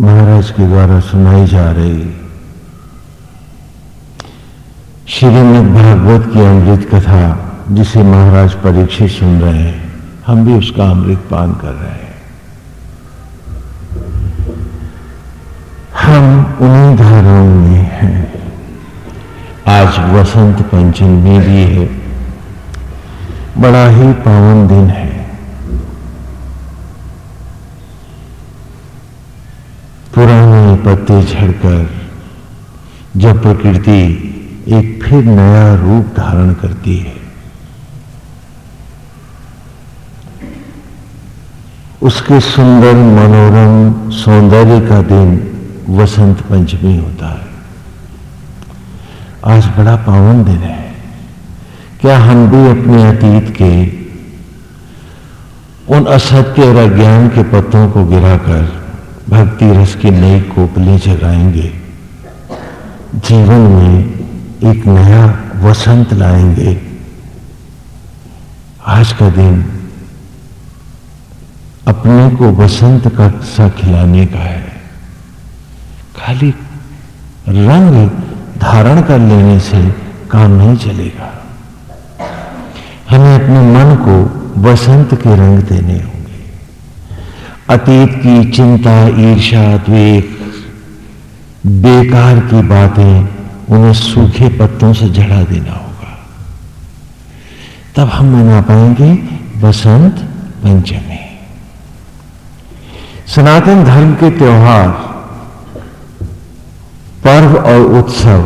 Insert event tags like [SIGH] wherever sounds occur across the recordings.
महाराज के द्वारा सुनाई जा रही। श्रीमद भागवत की अमृत कथा, जिसे महाराज परीक्षित सुन रहे हैं, हम भी उसका अमृत पान कर रहे हैं। हम उन्हीं धाराओं में हैं। आज वसंत पंचमी भी है। बड़ा ही पावन दिन है। पुराने पत्ते झड़कर, जब प्रकृति एक फिर नया रूप धारण करती है। उसके सुंदर मनोरम सौंदर्य का दिन वसंत पंचमी होता है। आज बड़ा पावन दिन है। क्या हम भी अपने अतीत के, उन असत्य और अज्ञान के पत्तों को गिराकर भक्ति रस की नई कोपलें जगाएँगे। जीवन में एक नया वसंत लाएँगे। आज का दिन अपने को वसंत का सा खिलाने का है। खाली रंग धारण कर लेने से काम नहीं चलेगा। हमें अपने मन को वसंत के रंग देने होंगे। अतीत की चिंता ईर्षा द्वेष, बेकार की बातें उन्हें सूखे पत्तों से जड़ा देना होगा। तब हम मना पाएँगे, बसंत पंचमी। सनातन धर्म के त्योहार, पर्व और उत्सव,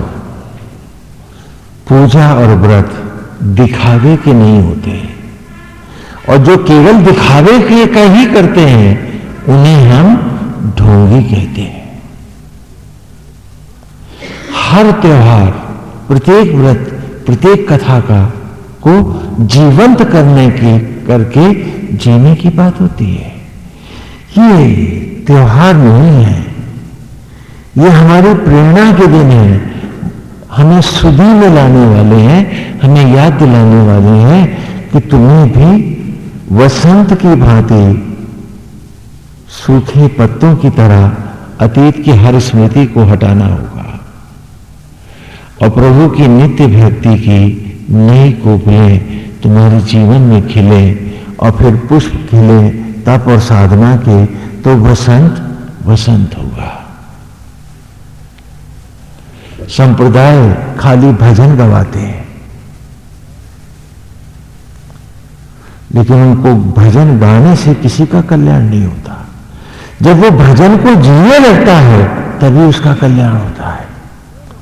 पूजा और व्रत दिखावे के नहीं होते। और जो केवल दिखावे के का ही करते हैं उन्हें हम ढोंगी कहते हैं। हर त्योहार, प्रत्येक व्रत, प्रत्येक कथा का, को जीवंत करने की, करके जीने की बात होती है। ये त्योहार नहीं है। ये हमारी प्रेरणा के दिन है। हमें सुधी में लाने वाले हैं, हमें याद दिलाने वाले हैं कि तुम्हें भी वसंत की भांति सूखे पत्तों की तरह अतीत की हर स्मृति को हटाना होगा। और प्रभु की नित्य भक्ति की नई कोपलें तुम्हारे जीवन में खिले और फिर पुष्प खिले, तप और साधना के तो वसंत वसंत होगा। संप्रदाय खाली भजन गवाते हैं। लेकिन उनको भजन गाने से किसी का कल्याण नहीं होता। जब वो भजन को जीने लगता है, तभी उसका कल्याण होता है।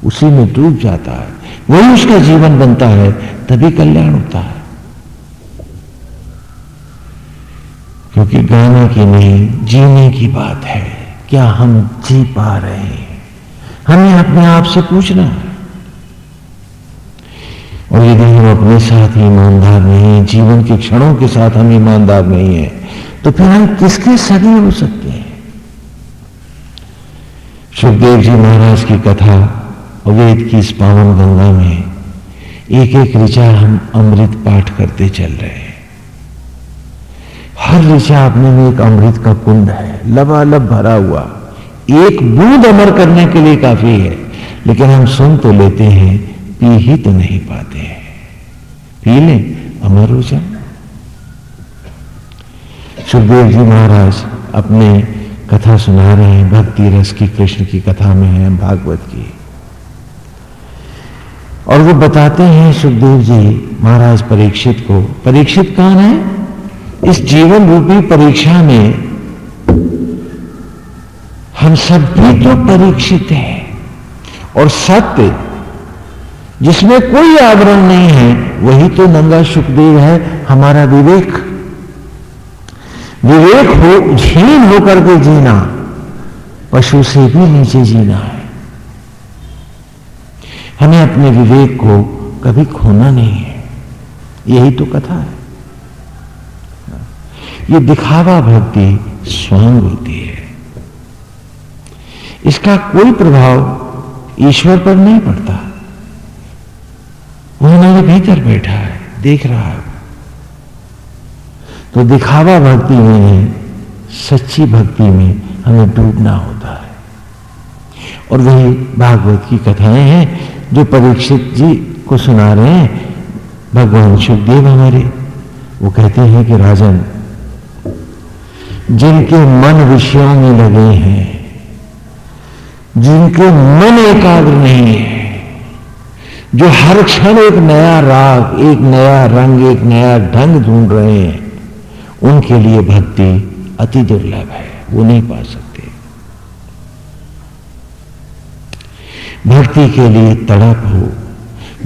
उसी में डूब जाता है। वही उसका जीवन बनता है, तभी कल्याण होता है। क्योंकि गाने की नहीं, जीने की बात है। क्या हम जी पा रहे हैं? हमें अपने आप से पूछना है। और यदि हम अपने साथ ईमानदार नहीं, जीवन के क्षणों के साथ हम ईमानदार नहीं है तो फिर हम किसके सगे हो सकते हैं? सुखदेव जी महाराज की कथा वेद की इस पावन गंगा में एक एक ऋचा हम अमृत पाठ करते चल रहे हैं। हर ऋचा अपने में एक अमृत का कुंड है, लबालब भरा हुआ। एक बूंद अमर करने के लिए काफ़ी है, लेकिन हम सुन तो लेते हैं, पी ही तो नहीं पाते हैं। पी ले, अमर हो जाए। सुखदेव जी महाराज अपने कथा सुना रहे हैं। भक्ति रस की, कृष्ण की कथा में है, भागवत की। और वो बताते हैं, सुखदेव जी, महाराज परीक्षित को, परीक्षित कौन है? इस जीवन रूपी परीक्षा में हम सब भी तो परीक्षित हैं। और सत्य, जिसमें कोई आवरण नहीं है, वही तो नंगा सुखदेव है, हमारा विवेक। विवेक हो झीन होकर के जीना, पशु से भी नीचे जीना है। हमें अपने विवेक को कभी खोना नहीं है। यही तो कथा है। ये दिखावा भक्ति स्वयं होती है। इसका कोई प्रभाव ईश्वर पर नहीं पड़ता। वो हमारे भीतर बैठा है, देख रहा है। तो दिखावा भक्ति में सच्ची भक्ति में हमें डूबना होता है। और वही भागवत की कथाएँ हैं, जो परीक्षित जी को सुना रहे हैं, भगवान सुखदेव हमारे। वो कहते हैं कि राजन, जिनके मन विषयों में लगे हैं, जिनके मन एकाग्र नहीं है, जो हर क्षण एक नया राग, एक नया रंग, एक नया ढंग ढूंढ रहे हैं उनके लिए भक्ति अति दुर्लभ है। वो नहीं पा सकते। भक्ति के लिए तड़प हो,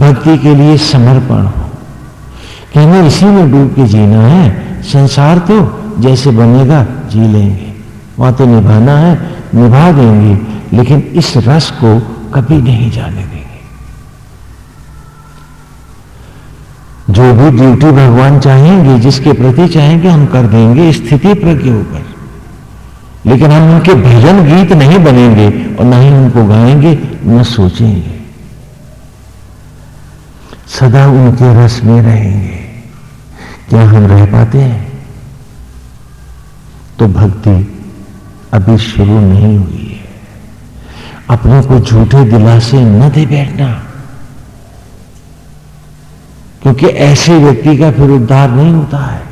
भक्ति के लिए समर्पण हो। कि हमें इसी में डूब के जीना है। संसार तो जैसे बनेगा, जी लेंगे। वहाँ तो निभाना है, निभा देंगे, लेकिन इस रस को कभी नहीं जाने देंगे जो भी ड्यूटी भगवान चाहेंगे, जिसके प्रति चाहेंगे, हम कर देंगे, स्थिति प्रज्ञ होकर। लेकिन हम उनके भजन गीत नहीं बनेंगे और ना ही उनको गाएँगे, न सोचेंगे। सदा उनके रस में रहेंगे। क्या हम रह पाते हैं? तो भक्ति अभी शुरू नहीं हुई है। अपने को झूठे दिलासे न दे बैठना। क्योंकि ऐसे व्यक्ति का फिर उद्धार नहीं होता है।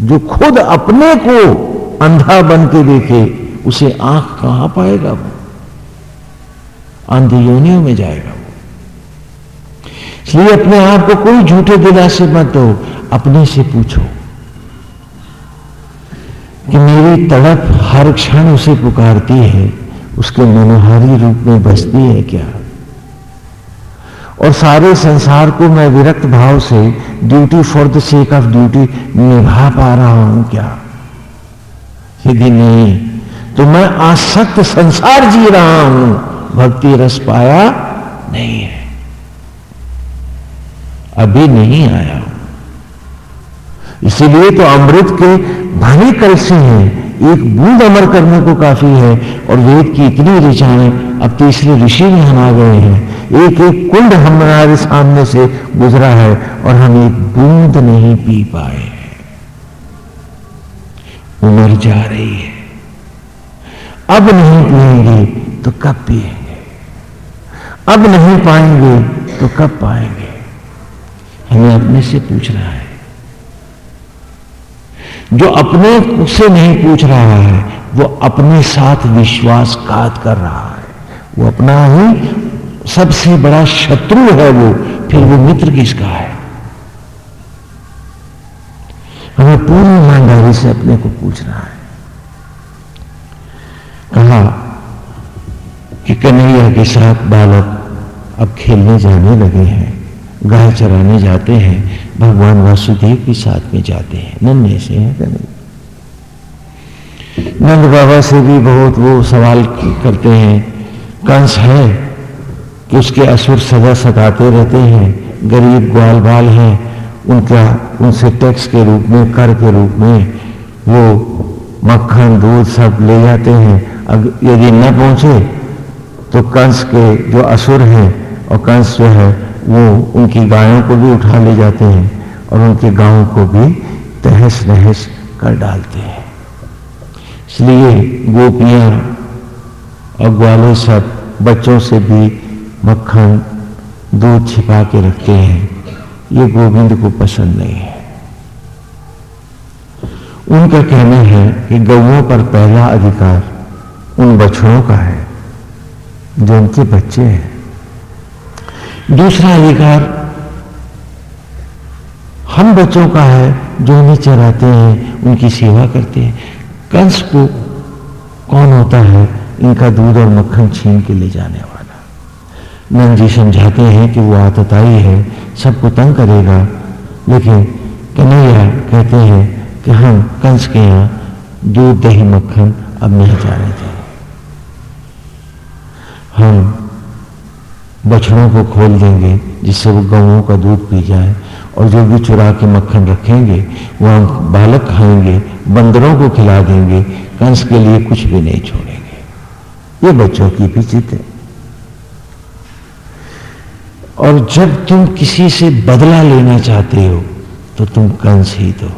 जो खुद अपने को अंधा बन के देखे, उसे आँख कहाँ पाएगा वो? अंधी योनियों में जाएगा वो। इसलिए अपने आप को कोई झूठे दिलासे मत दो अपने से पूछो कि मेरी तड़प हर क्षण उसे पुकारती है, उसके मनोहारी रूप में बसती है क्या? और सारे संसार को मैं विरक्त भाव से duty for the sake of duty निभा पा रहा हूँ क्या? यदि नहीं। तो मैं आसक्त संसार जी रहा हूँ। भक्ति रस पाया नहीं है। अभी नहीं आया। इसीलिए तो अमृत के भले कल से हैं। एक बूंद अमर करने को काफ़ी है और वेद की इतनी ऋचाएँ अब तीसरे ऋषि में हम आ गए हैं। एक एक कुंड हमारे सामने से गुजरा है और हम एक बूंद नहीं पी पाए उम्र जा रही है। अब नहीं पिएँगे तो कब पिएँगे? अब नहीं पाएँगे तो कब पाएँगे? हमें अपने से पूछना है। जो अपने से नहीं पूछ रहा है, वो अपने साथ विश्वासघात कर रहा है। वो अपना ही सबसे बड़ा शत्रु है वो, फिर वो मित्र किसका है? हमें पूरी ईमानदारी से अपने को पूछना है। कहा कि कन्हैया के साथ बालक अब खेलने जाने लगे हैं गाय चराने जाते हैं, भगवान वासुदेव के साथ में जाते हैं। नन्हे से हैं कन्हैया। नंद बाबा से भी बहुत वो सवाल करते हैं, कंस है कि उसके असुर सजा सताते रहते हैं, गरीब ग्वाल बाल हैं, उनका, उनसे टैक्स के रूप में, कर के रूप में, वो मक्खन, दूध सब ले जाते हैं। अगर यदि न पहुँचे तो कंस के जो असुर हैं और कंस जो है, वो उनकी गायों को भी उठा ले जाते हैं और उनके गाँवों को भी तहस नहस कर डालते हैं। इसलिए गोपियाँ और ग्वाले सब बच्चों से भी मक्खन दूध छिपा के रखते हैं। ये गोविंद को पसंद नहीं है। उनका कहना है कि गौओं पर पहला अधिकार उन बछड़ों का है, जो उनके बच्चे हैं। दूसरा अधिकार हम बच्चों का है, जो उन्हें चराते हैं, उनकी सेवा करते हैं। कंस को कौन होता है, इनका दूध और मक्खन छीन के ले जाने वाला। नंद जी समझाते हैं कि वो आतताई है, सबको तंग करेगा। लेकिन कन्हैया कहते हैं कि हम कंस के यहाँ दूध दही मक्खन अब नहीं जाने देंगे हम बछड़ों को खोल देंगे जिससे वो गौों का दूध पी जाए और जो भी चुरा के मक्खन रखेंगे, वो हम बालक खाएँगे, बंदरों को खिला देंगे, कंस के लिए कुछ भी नहीं छोड़ेंगे। ये बच्चों की भी जिद है। और जब तुम किसी से बदला लेना चाहते हो तो तुम कंस ही। तो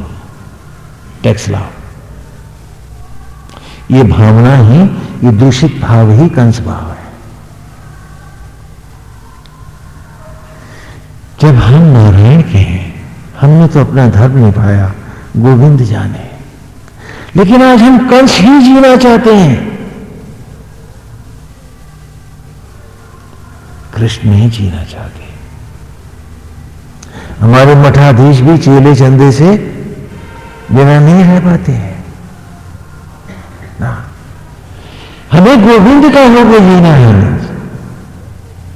टैक्स लाओ ये भावना ही, ये दूषित भाव ही कंस भाव है। जब हम नारायण के हैं, हमने तो अपना धर्म निभाया, गोविंद जाने। लेकिन आज हम कंस ही जीना चाहते हैं। कृष्ण नहीं जीना चाहते। हमारे मठाधीश भी चेले चंदे से बिना नहीं रह पाते हैं। ना। हमें गोविंद का होकर जीना है।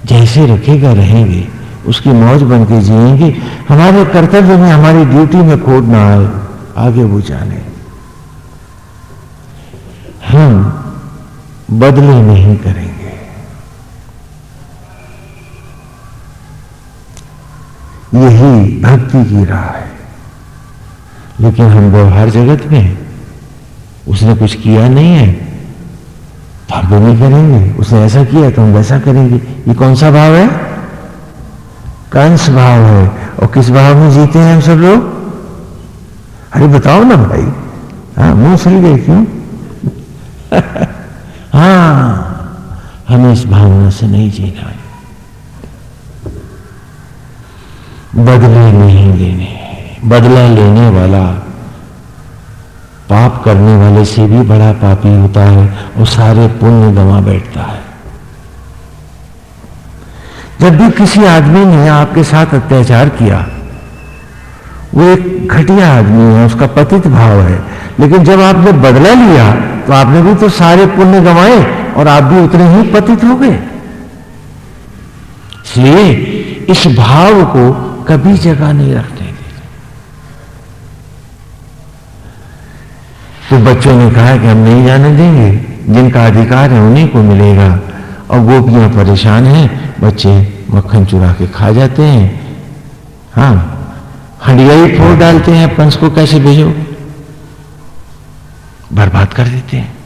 जैसे रखेगा रहेंगे, उसकी मौज बन के जिएँगे। हमारे कर्तव्य में, हमारी ड्यूटी में खोट ना आए, आगे वो जाने। हम बदले नहीं करेंगे। यही भक्ति की राह है। लेकिन हम व्यवहार जगत में उसने कुछ किया नहीं है तो हम भी नहीं करेंगे। उसने ऐसा किया तो हम वैसा करेंगे। ये कौन सा भाव है? कंस भाव है। और किस भाव में जीते हैं हम सब लोग? अरे बताओ ना भाई। हाँ मुँह सुन गए क्यों हाँ हमें इस भावना से नहीं जीना है। बदले नहीं लेने बदला लेने वाला, पाप करने वाले से भी बड़ा पापी होता है और सारे पुण्य गंवा बैठता है। जब भी किसी आदमी ने आपके साथ अत्याचार किया, वो एक घटिया आदमी है, उसका पतित भाव है। लेकिन जब आपने बदला लिया तो आपने भी तो सारे पुण्य गंवाए और आप भी उतने ही पतित हो गए। इसलिए इस भाव को कभी जगह नहीं रखने तो बच्चों ने कहा कि हम नहीं जाने देंगे। जिनका अधिकार है उन्हीं को मिलेगा। और गोपियाँ परेशान हैं। बच्चे मक्खन चुरा के खा जाते हैं। हाँ हंडिया ही फोड़ डालते हैं। पंच को कैसे भेजो? बर्बाद कर देते हैं।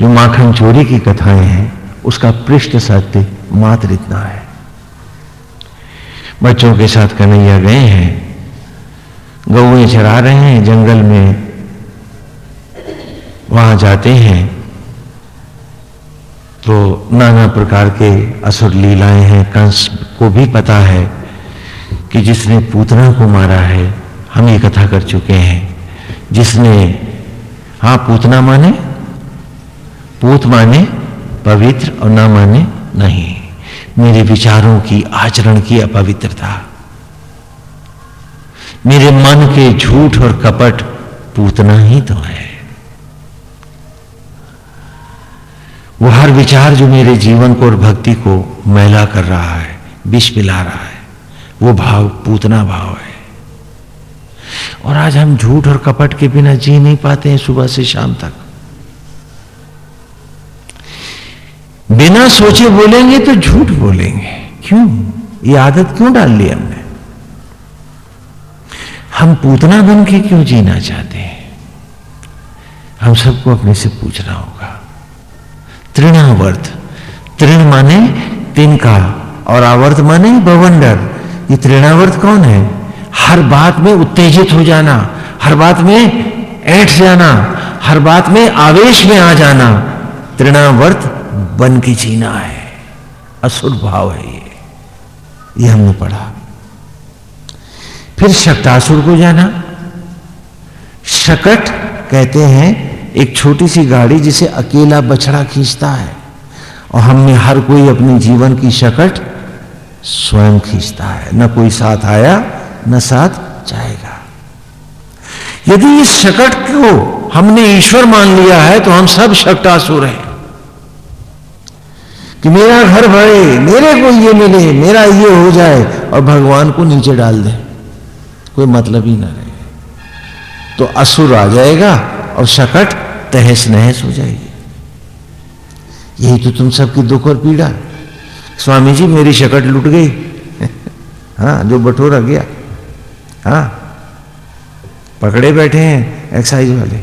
जो माखन चोरी की कथाएँ हैं, उसका पृष्ठ सत्य मात्र इतना है। बच्चों के साथ कन्हैया गए हैं गौएँ चरा रहे हैं जंगल में। वहाँ जाते हैं। तो नाना प्रकार के असुर लीलाएँ हैं, कंस को भी पता है कि जिसने पूतना को मारा है, हम ये कथा कर चुके हैं। जिसने हाँ पूतना माने, पूत माने, पवित्र और ना माने, नहीं। मेरे विचारों की आचरण की अपवित्रता। मेरे मन के झूठ और कपट पूतना ही तो है। वो हर विचार जो मेरे जीवन को और भक्ति को मैला कर रहा है विष पिला रहा है, वो भाव, पूतना भाव है। और आज हम झूठ और कपट के बिना जी नहीं पाते हैं सुबह से शाम तक। बिना सोचे बोलेंगे तो झूठ बोलेंगे। क्यों? ये आदत क्यों डाल ली हमने? हम पूतना बन के क्यों जीना चाहते हैं? हम सबको अपने से पूछना होगा। तृणावर्त। तृण माने तिनका और आवर्त माने बवंडर। ये तृणावर्त कौन है? हर बात में उत्तेजित हो जाना, हर बात में ऐठ जाना, हर बात में आवेश में आ जाना। तृणावर्त बन के जीना है। असुर भाव है ये। ये हमने पढ़ा। फिर शक्तासुर को जाना। शकट कहते हैं, एक छोटी सी गाड़ी जिसे अकेला बछड़ा खींचता है। और हम में हर कोई अपने जीवन की शकट स्वयं खींचता है। न कोई साथ आया, न साथ जाएगा। यदि इस शकट को हमने ईश्वर मान लिया है तो हम सब शक्टासुर हैं। कि मेरा घर भरे मेरे को ये मिले, मेरा ये हो जाए और भगवान को नीचे डाल दे। कोई मतलब ही ना रहे। तो असुर आ जाएगा और शकट तहस नहस हो जाएगी। यही तो तुम सबकी दुख और पीड़ा। स्वामी जी, मेरी शकट लुट गई। [LAUGHS] हाँ जो बटोरा गया। हाँ पकड़े बैठे हैं एक्साइज वाले। [LAUGHS]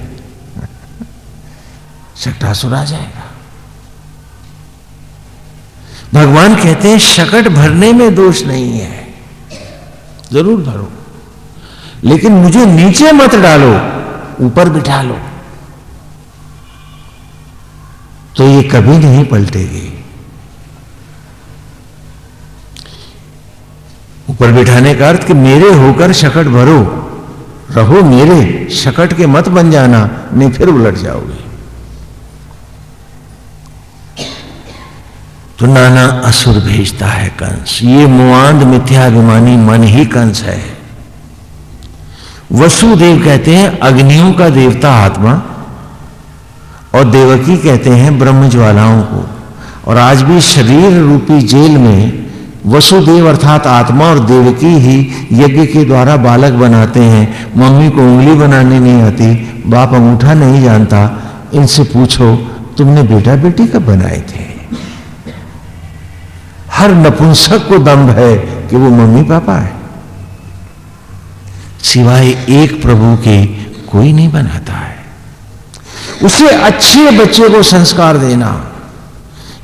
शकटासुर आ जाएगा। भगवान कहते हैं, शकट भरने में दोष नहीं है। ज़रूर भरो। लेकिन मुझे नीचे मत डालो, ऊपर बिठा लो। तो ये कभी नहीं पलटेगी। ऊपर बिठाने का अर्थ कि मेरे होकर शकट भरो, रहो मेरे, शकट के मत बन जाना, नहीं फिर उलट जाओगे। तो नाना असुर भेजता है कंस। ये मुआंद मिथ्याभिमानी मन ही कंस है। वसुदेव कहते हैं, अग्नियों का देवता आत्मा, और देवकी कहते हैं ब्रह्म ज्वालाओं को। और आज भी शरीर रूपी जेल में वसुदेव अर्थात आत्मा और देवकी ही यज्ञ के द्वारा बालक बनाते हैं। मम्मी को उंगली बनाने नहीं आती, बाप अंगूठा नहीं जानता। इनसे पूछो, तुमने बेटा बेटी कब बनाए थे? हर नपुंसक को दम्भ है कि वो मम्मी पापा है। सिवाय एक प्रभु के कोई नहीं बनाता है। उसे अच्छे बच्चे को संस्कार देना,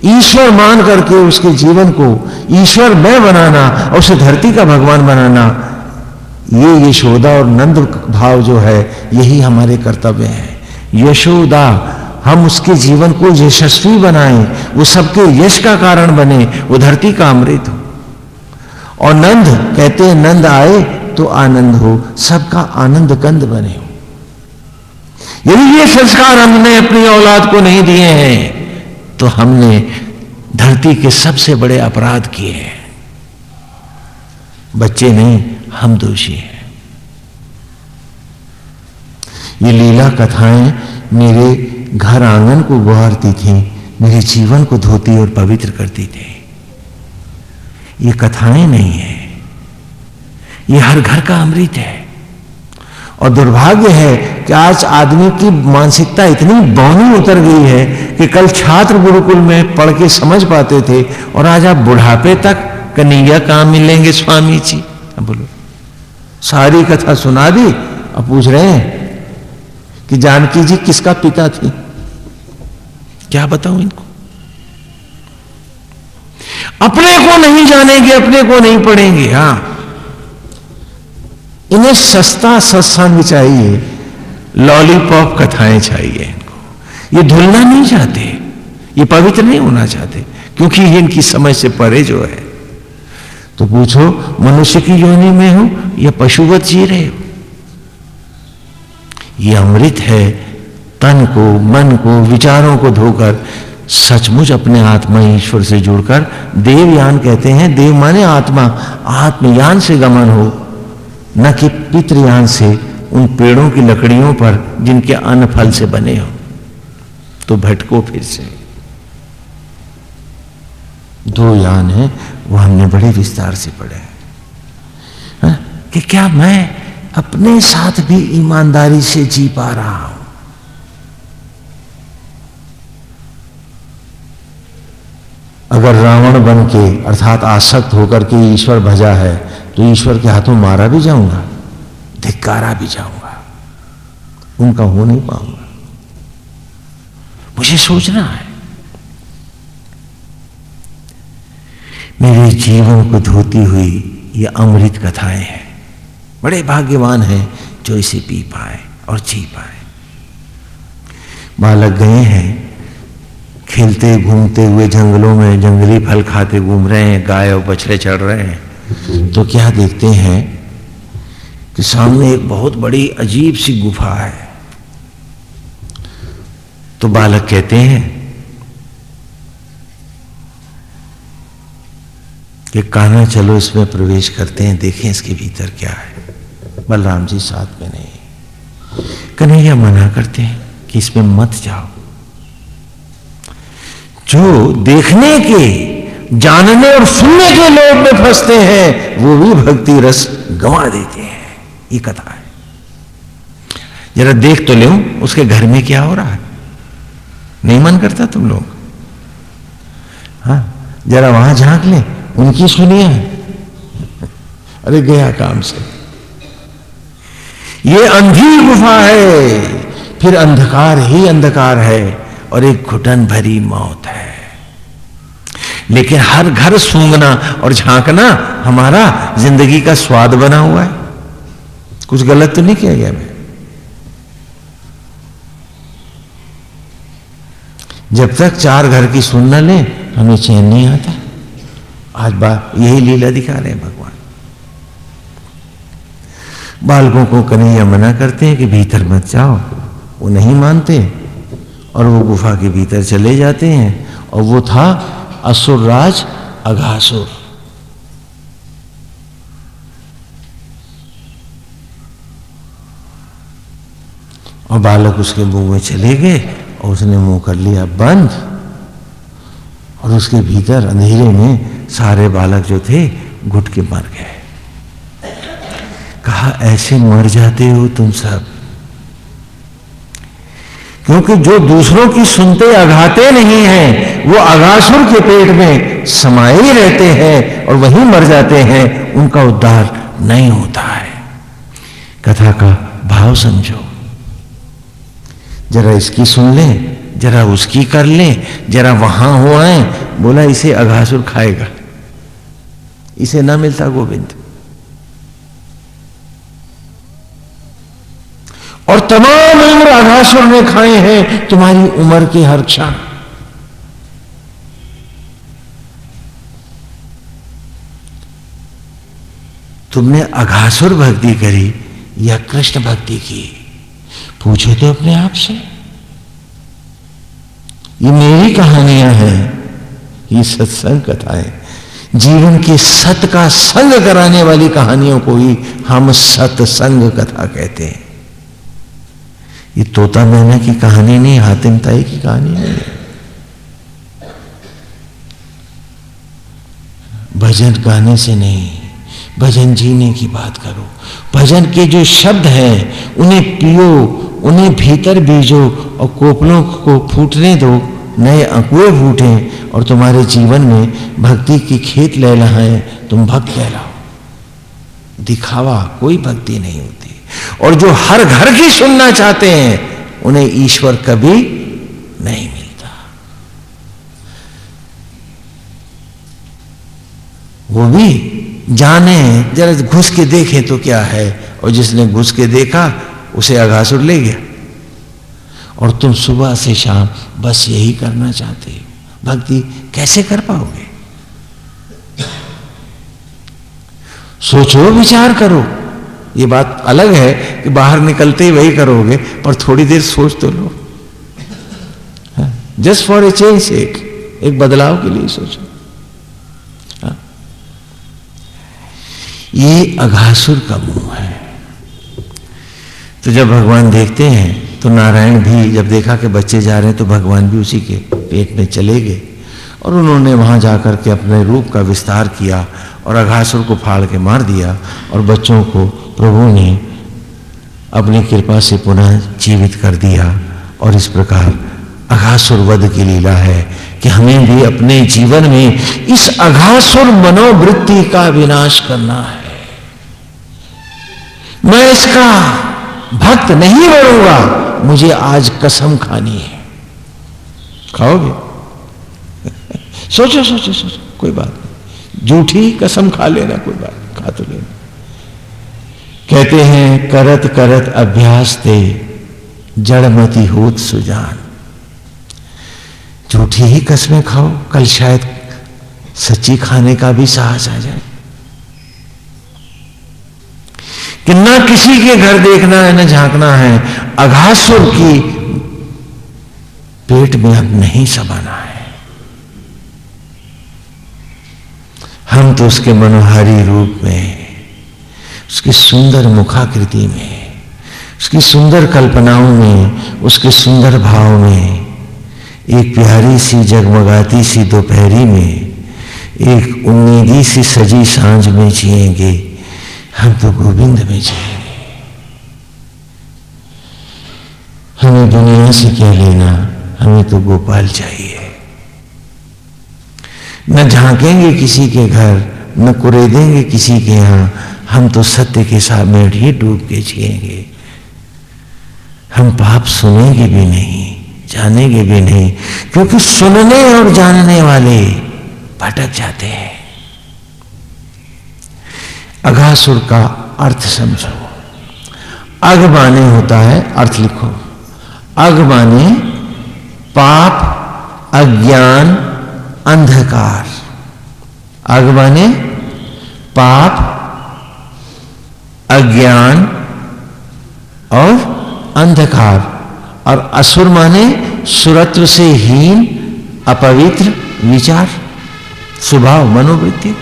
ईश्वर मान करके उसके जीवन को ईश्वर में बनाना और उसे धरती का भगवान बनाना, ये यशोदा और नंद भाव जो है, यही हमारे कर्तव्य है। यशोदा हम उसके जीवन को यशस्वी बनाएँ, वो सबके यश का कारण बने, वो धरती का अमृत हो। और नंद, कहते हैं, नंद आए तो आनंद हो, सबका आनंद कंद बने हो। यदि ये संस्कार हमने अपनी औलाद को नहीं दिए हैं तो हमने धरती के सबसे बड़े अपराध किए हैं। बच्चे नहीं, हम दोषी हैं। ये लीला कथाएँ मेरे घर आँगन को गुहारती थी, मेरे जीवन को धोती और पवित्र करती थी। ये कथाएँ नहीं है। ये हर घर का अमृत है। और दुर्भाग्य है कि आज आदमी की मानसिकता इतनी बौनी उतर गई है कि कल छात्र गुरुकुल में पढ़ के समझ पाते थे और आज आप बुढ़ापे तक कन्हैया कहाँ मिलेंगे, स्वामी जी? अब बोलो। सारी कथा सुना दी अब पूछ रहे हैं कि जानकी जी किसका पिता थी? क्या बताऊँ इनको? अपने को नहीं जानेंगे, अपने को नहीं पढ़ेंगे, हाँ। इन्हें सस्ता सत्संग चाहिए, लॉलीपॉप कथाएँ चाहिए इनको। ये धुलना नहीं चाहते, ये पवित्र नहीं होना चाहते, क्योंकि ये इनकी समझ से परे जो है। तो पूछो, मनुष्य की योनि में हो या पशुवत जी रहे हो? ये अमृत है, तन को, मन को, विचारों को धोकर, सचमुच अपने आत्मा ईश्वर से जुड़कर, देवयान कहते हैं, देव माने आत्मा, आत्मयान से गमन हो। न कि पितृयान से, उन पेड़ों की लकड़ियों पर जिनके अन्न फल से बने हो। तो भटको फिर से। दो यान है, वो हमने बड़े विस्तार से पढ़े हाँ? कि क्या मैं अपने साथ भी ईमानदारी से जी पा रहा हूँ। अगर रावण बन के, अर्थात आसक्त होकर के ईश्वर भजा है तो ईश्वर के हाथों मारा भी जाऊँगा, धिक्कारा भी जाऊँगा, उनका हो नहीं पाऊँगा। मुझे सोचना है, मेरे जीवन को धोती हुई ये अमृत कथाएँ हैं। बड़े भाग्यवान हैं जो इसे पी पाए और जी पाए। बालक गए हैं, खेलते घूमते हुए जंगलों में, जंगली फल खाते घूम रहे हैं, गाय और बछड़े चढ़ रहे हैं। तो क्या देखते हैं कि सामने एक बहुत बड़ी अजीब सी गुफा है। तो बालक कहते हैं कि काना चलो इसमें प्रवेश करते हैं, देखें इसके भीतर क्या है। बलराम जी साथ में नहीं। कन्हैया मना करते हैं कि इसमें मत जाओ। जो देखने के, जानने और सुनने के लोग में फंसते हैं, वो भी भक्ति रस गंवा देते हैं। ये कथा है। जरा देख तो लो, उसके घर में क्या हो रहा है? नहीं मन करता तुम लोग? हाँ जरा वहाँ झाँक ले, उनकी सुनिए। अरे गया काम से। ये अंधी गुफा है। फिर अंधकार ही अंधकार है और एक घुटन भरी मौत है। लेकिन हर घर सूंघना और झांकना हमारा ज़िंदगी का स्वाद बना हुआ है। कुछ गलत तो नहीं किया गया मैं? जब तक चार घर की सुन न ले, हमें चैन नहीं आता। आज बात यही लीला दिखा रहे हैं भगवान। बालकों को कन्हैया मना करते हैं कि भीतर मत जाओ। वो नहीं मानते और वो गुफा के भीतर चले जाते हैं और वो था असुर राज अघासुर। और बालक उसके मुँह में चले गए और उसने मुँह कर लिया बंद। और उसके भीतर अंधेरे में सारे बालक जो थे घुट के मर गए। कहा, ऐसे मर जाते हो तुम सब। क्योंकि जो दूसरों की सुनते अघाते नहीं हैं, वो अघासुर के पेट में समाये ही रहते हैं और वहीं मर जाते हैं, उनका उद्धार नहीं होता है। कथा का भाव समझो। जरा इसकी सुन ले, जरा उसकी कर ले, जरा वहाँ हो आए, बोला, इसे अघासुर खाएगा। इसे ना मिलता गोविंद। और तमाम उम्र अघासुर ने खाए हैं तुम्हारी उम्र के हर क्षण। तुमने अघासुर भक्ति करी या कृष्ण भक्ति की? पूछो तो अपने आप से। ये मेरी कहानियाँ हैं, ये सत्संग कथाएँ। जीवन के सत का संग कराने वाली कहानियों को ही हम सत्संग कथा कहते हैं। ये तोता मैना की कहानी नहीं, हातिम ताई की कहानी नहीं है। भजन गाने से नहीं, भजन जीने की बात करो। भजन के जो शब्द हैं, उन्हें पियो, उन्हें भीतर बीजो और कोपलों को फूटने दो, नए अंकुए फूटे और तुम्हारे जीवन में भक्ति की खेत ले लहाए तुम भक्त कहलाओ। दिखावा कोई भक्ति नहीं होती। और जो हर घर की सुनना चाहते हैं, उन्हें ईश्वर कभी नहीं मिलता। वो भी जाने, जरा घुस के देखे तो क्या है, और जिसने घुस के देखा, उसे अघासुर ले गया। और तुम सुबह से शाम बस यही करना चाहते हो। भक्ति कैसे कर पाओगे? सोचो, विचार करो। ये बात अलग है कि बाहर निकलते ही वही करोगे, पर थोड़ी देर सोच तो लो। जस्ट फॉर ए चेंज एक एक बदलाव के लिए सोचो। हाँ। ये अघासुर का मुँह है। तो जब भगवान देखते हैं तो नारायण भी जब देखा कि बच्चे जा रहे हैं तो भगवान भी उसी के पेट में चले गए। और उन्होंने वहाँ जाकर के अपने रूप का विस्तार किया और अघासुर को फाड़ के मार दिया और बच्चों को प्रभु ने अपनी कृपा से पुनः जीवित कर दिया। और इस प्रकार अघासुर वध की लीला है कि हमें भी अपने जीवन में इस अघासुर मनोवृत्ति का विनाश करना है। मैं इसका भक्त नहीं बनूँगा। मुझे आज कसम खानी है। खाओगे? सोचो सोचो सोचो, कोई बात नहीं। झूठी कसम खा लेना, कोई बात खा तो लेना। कहते हैं, करत करत अभ्यास थे जड़मती होत सुजान। झूठी ही कसमें खाओ, कल शायद सच्ची खाने का भी साहस आ जाए। कि ना किसी के घर देखना है, ना झांकना है, अघासुर की पेट में अब नहीं समाना है। उसके मनोहारी रूप में, उसकी सुंदर मुखाकृति में, उसकी सुंदर कल्पनाओं में, उसके सुंदर भाव में, एक प्यारी सी जगमगाती सी दोपहरी में, एक उम्मीदी सी सजी साँझ में जिएँगे, हम तो गोविंद में जिएँगे। हमें दुनिया से क्या लेना, हमें तो गोपाल चाहिए। न झांकेंगे किसी के घर न कुरेदेंगे किसी के यहाँ, हम तो सत्य के में ही डूब के जिएँगे। हम पाप सुनेंगे भी नहीं, जानेंगे भी नहीं, क्योंकि सुनने और जानने वाले भटक जाते हैं। अघासुर का अर्थ समझो। अग माने होता है, अर्थ लिखो। अग माने पाप, अज्ञान, अंधकार। अग माने पाप, अज्ञान और अंधकार। और असुर माने सुरत्व से हीन, अपवित्र विचार, स्वभाव, मनोवृत्ति।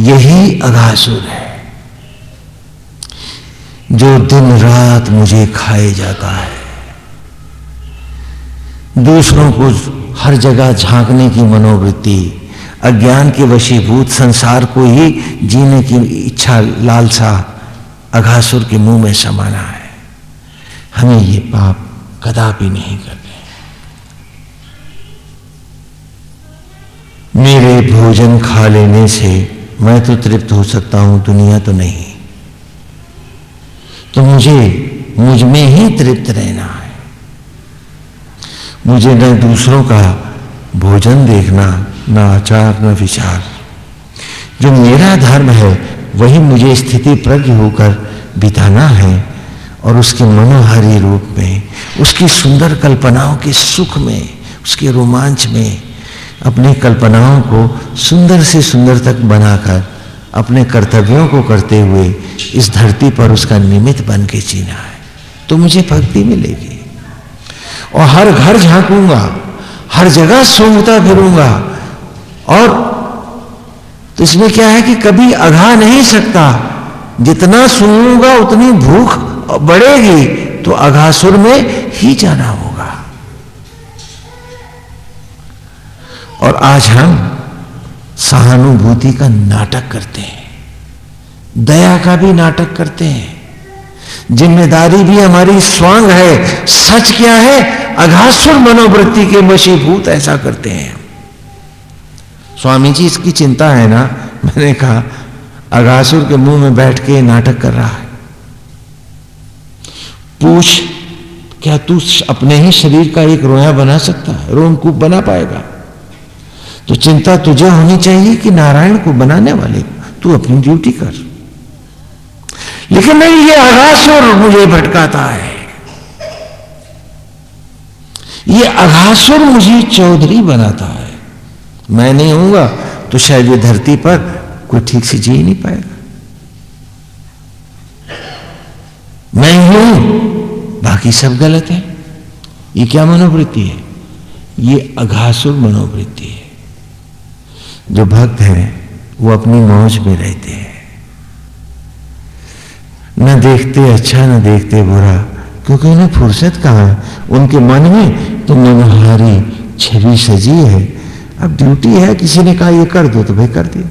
यही अघासुर है, जो दिन रात मुझे खाए जाता है। दूसरों को हर जगह झांकने की मनोवृत्ति अज्ञान के वशीभूत संसार को ही जीने की इच्छा लालसा अघासुर के मुँह में समाना है। हमें ये पाप कदापि नहीं करने मेरे भोजन खा लेने से मैं तो तृप्त हो सकता हूँ, दुनिया तो नहीं। तो मुझे, मुझमें ही तृप्त रहना है। मुझे न दूसरों का भोजन देखना न आचार, न विचार। जो मेरा धर्म है, वही मुझे स्थिति प्रज्ञ होकर बिताना है और उसके मनोहारी रूप में, उसकी सुंदर कल्पनाओं के सुख में, उसके रोमांच में, अपनी कल्पनाओं को सुंदर से सुंदर तक बनाकर, अपने कर्तव्यों को करते हुए इस धरती पर उसका निमित्त बन के जीना है तो मुझे भक्ति मिलेगी। और हर घर झांकूँगा, हर जगह सूंघता फिरूँगा और तो इसमें क्या है कि कभी अघा नहीं सकता। जितना सुनूँगा उतनी भूख बढ़ेगी तो अघासुर में ही जाना होगा। और आज हम सहानुभूति का नाटक करते हैं। दया का भी नाटक करते हैं। ज़िम्मेदारी भी हमारी स्वांग है। सच क्या है? अघासुर मनोवृत्ति के मशीभूत ऐसा करते हैं। स्वामी जी इसकी चिंता है ना? मैंने कहा, अगासुर के मुँह में बैठ के नाटक कर रहा है। पूछ, क्या तू अपने ही शरीर का एक रोया बना सकता है? रोमकूप बना पाएगा? तो चिंता तुझे होनी चाहिए कि नारायण को बनाने वाले, तू अपनी ड्यूटी कर। लेकिन नहीं, ये अघासुर मुझे भटकाता है। ये अघासुर मुझे चौधरी बनाता है। मैं नहीं हूँगा तो शायद ये धरती पर कोई ठीक से जी नहीं पाएगा। मैं हूँ, बाकी सब गलत है। ये क्या मनोवृत्ति है? ये अघासुर मनोवृत्ति है। जो भक्त हैं, वो अपनी मौज में रहते हैं। न देखते अच्छा न देखते बुरा, क्योंकि उन्हें फुर्सत कहा? उनके मन में तो मनोहारी छवि सजी है। अब ड्यूटी है, किसी ने कहा, ये कर दो तो भाई कर दिया।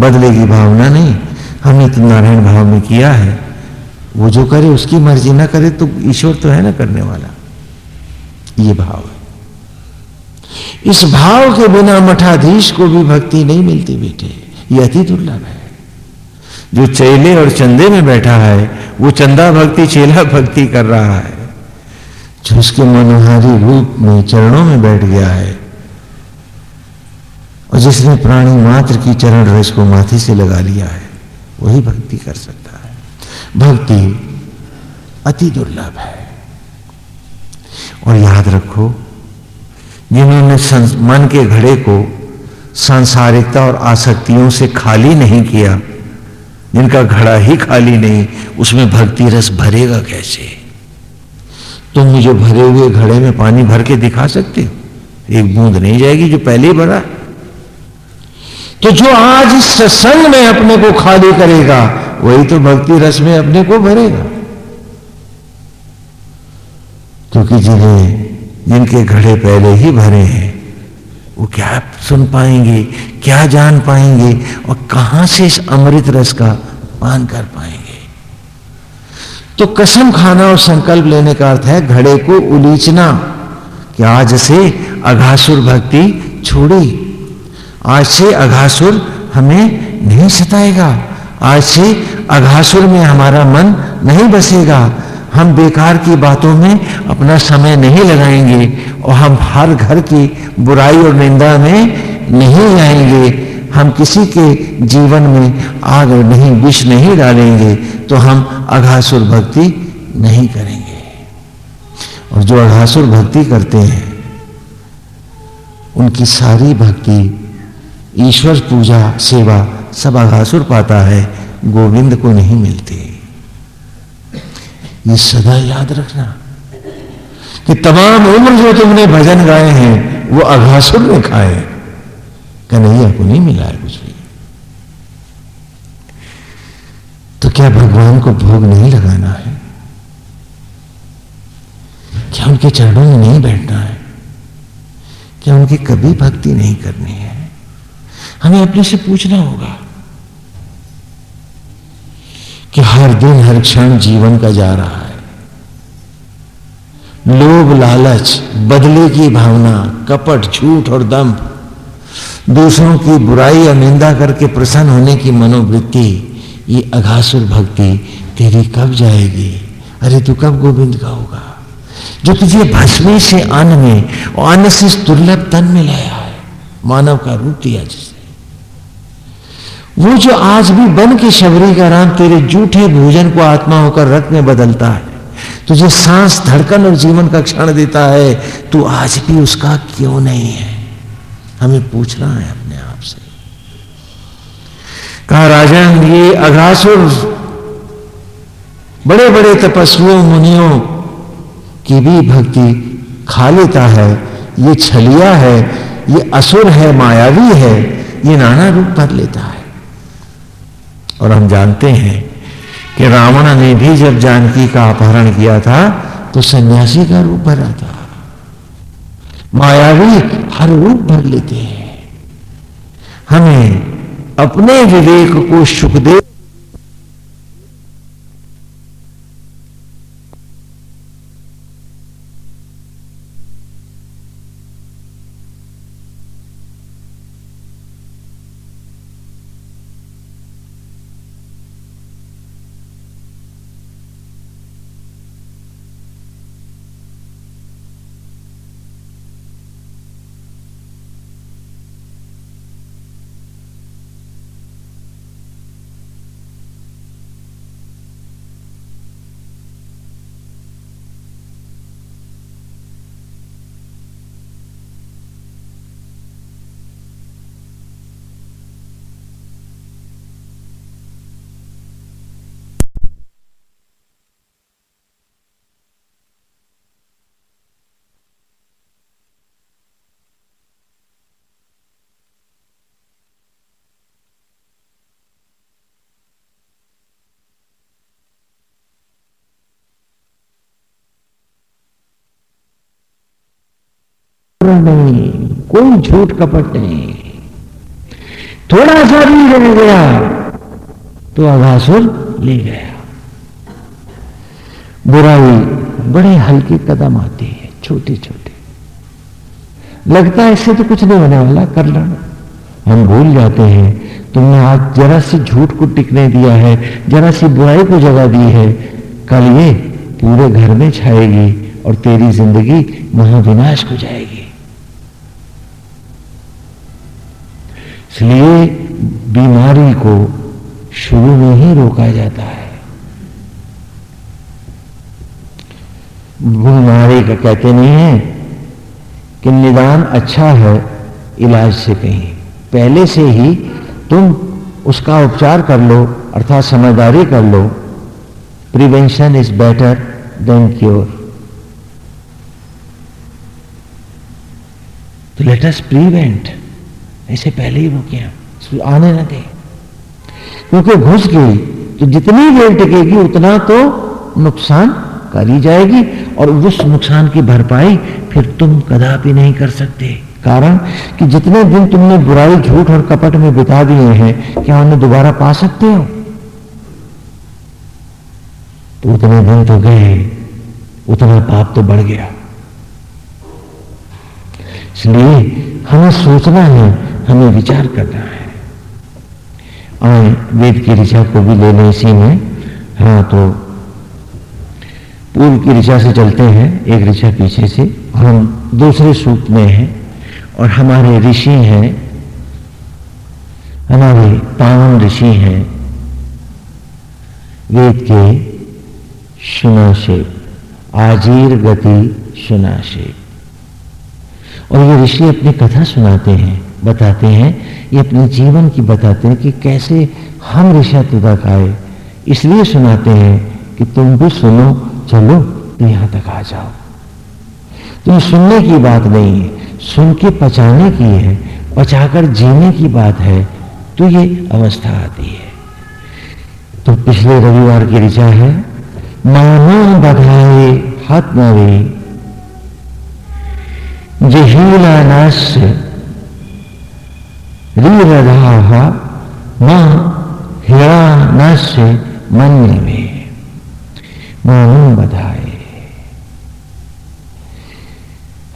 बदले की भावना नहीं। हमने तो नारायण भाव में किया है। वो जो करे, उसकी मर्ज़ी ना करे तो ईश्वर तो है ना करने वाला। ये भाव है। इस भाव के बिना मठाधीश को भी भक्ति नहीं मिलती, बेटे। ये अति दुर्लभ है। जो चेले और चंदे में बैठा है, वो चंदा भक्ति, चेला भक्ति कर रहा है। जो उसके मनोहारी रूप में चरणों में बैठ गया है और जिसने प्राणी मात्र की चरण रस को माथे से लगा लिया है, वही भक्ति कर सकता है। भक्ति अति दुर्लभ है। और याद रखो, जिन्होंने मन के घड़े को सांसारिकता और आसक्तियों से खाली नहीं किया, जिनका घड़ा ही खाली नहीं, उसमें भक्ति रस भरेगा कैसे? तुम मुझे भरे हुए घड़े में पानी भर के दिखा सकते हो? एक बूंद नहीं जाएगी जो पहले ही भरा। तो जो आज इस सत्संग में अपने को खाली करेगा, वही तो भक्ति रस में अपने को भरेगा। क्योंकि जिन्हें, जिनके घड़े पहले ही भरे हैं, वो क्या सुन पाएँगे, क्या जान पाएँगे, और कहाँ से इस अमृत रस का पान कर पाएँगे? तो कसम खाना और संकल्प लेने का अर्थ है, घड़े को उलीचना, कि आज से अघासुर भक्ति छोड़ी। आज से अघासुर हमें नहीं सताएगा। आज से अघासुर में हमारा मन नहीं बसेगा। हम बेकार की बातों में अपना समय नहीं लगाएँगे और हम हर घर की बुराई और निंदा में नहीं आएँगे। हम किसी के जीवन में आग नहीं, विष नहीं डालेंगे तो हम अघासुर भक्ति नहीं करेंगे। और जो अघासुर भक्ति करते हैं, उनकी सारी भक्ति ईश्वर पूजा, सेवा सब अघासुर पाता है, गोविंद को नहीं मिलती। ये सदा याद रखना कि तमाम उम्र जो तुमने भजन गाए हैं, वो अघासुर ने खाए। कन्हैया को नहीं मिला है कुछ भी। तो क्या भगवान को भोग नहीं लगाना है? क्या उनके चरणों में नहीं बैठना है? क्या उनकी कभी भक्ति नहीं करनी है? हमें अपने से पूछना होगा कि हर दिन, हर क्षण जीवन का जा रहा है। लोभ, लालच, बदले की भावना, कपट, झूठ और दम, दूसरों की बुराई और निंदा करके प्रसन्न होने की मनोवृत्ति, ये अघासुर भक्ति तेरी कब जाएगी? अरे तू कब गोविंद का होगा? जो तुझे भस्मी से अन्न में और अन्न से दुर्लभ तन में लाया है, मानव का रूप दिया जिसे वो जो आज भी बन के शबरी का राम तेरे जूठे भोजन को आत्मा होकर रक्त में बदलता है, तुझे सांस धड़कन और जीवन का क्षण देता है, तू आज भी उसका क्यों नहीं है? हमें पूछना है अपने आप से। कहा राजन ये अघासुर बड़े बड़े तपस्वियों, मुनियों की भी भक्ति खा लेता है। ये छलिया है, ये असुर है, मायावी है, ये नाना रूप भर लेता है। और हम जानते हैं कि रावण ने भी जब जानकी का अपहरण किया था तो सन्यासी का रूप भरा था। मायावी हर रूप भर लेते हैं। हमें अपने विवेक को सुखदेव नहीं कोई झूठ कपट नहीं। थोड़ा सा भी रह गया तो अघासुर ले गया। बुराई बड़े हल्के कदम आते हैं छोटे छोटे लगता है इससे तो कुछ नहीं होने वाला, कर लो। हम भूल जाते हैं, तुमने आज जरा सी झूठ को टिकने दिया है, जरा सी बुराई को जगह दी है। कल ये पूरे घर में छाएगी और तेरी ज़िंदगी महाविनाश हो जाएगी। इसलिए बीमारी को शुरू में ही रोका जाता है। बीमारी का कहते नहीं है कि निदान अच्छा है इलाज से कहीं। पहले से ही तुम उसका उपचार कर लो, अर्थात समझदारी कर लो। Prevention is better than cure. तो लेट अस प्रिवेंट। ऐसे पहले ही वो किया आने न दे। क्योंकि घुस गई तो जितनी देर टिकेगी, उतना तो नुकसान करी जाएगी और उस नुकसान की भरपाई फिर तुम कदापि नहीं कर सकते। कारण कि जितने दिन तुमने बुराई, झूठ और कपट में बिता दिए हैं, क्या उन्हें दोबारा पा सकते हो? तो उतने दिन तो गए, उतना पाप तो बढ़ गया। इसलिए हमें सोचना है हमें विचार करना है। आए वेद की ऋचा को भी ले लें इसी में हाँ तो पूर्व की ऋषा से चलते हैं, एक ऋषा पीछे से हम दूसरे सूक्त में हैं, और हमारे ऋषि हैं, हमारे पावन ऋषि हैं, वेद के सुनाशेप आजीर गति सुनाशेप और ये ऋषि अपनी कथा सुनाते हैं। बताते हैं, ये अपने जीवन की बताते हैं कि कैसे हम ऋषत्व तक आए। इसलिए सुनाते हैं कि तुम भी सुनो, चलो तो यहाँ तक आ जाओ। तुम सुनने की बात नहीं है सुन के पचाने की है, पचाकर जीने की बात है तो ये अवस्था आती है। तो पिछले रविवार की ऋचा है, मानो बधाए हाथ नवे जहीला नास्य नास्य मन में मानो बधाए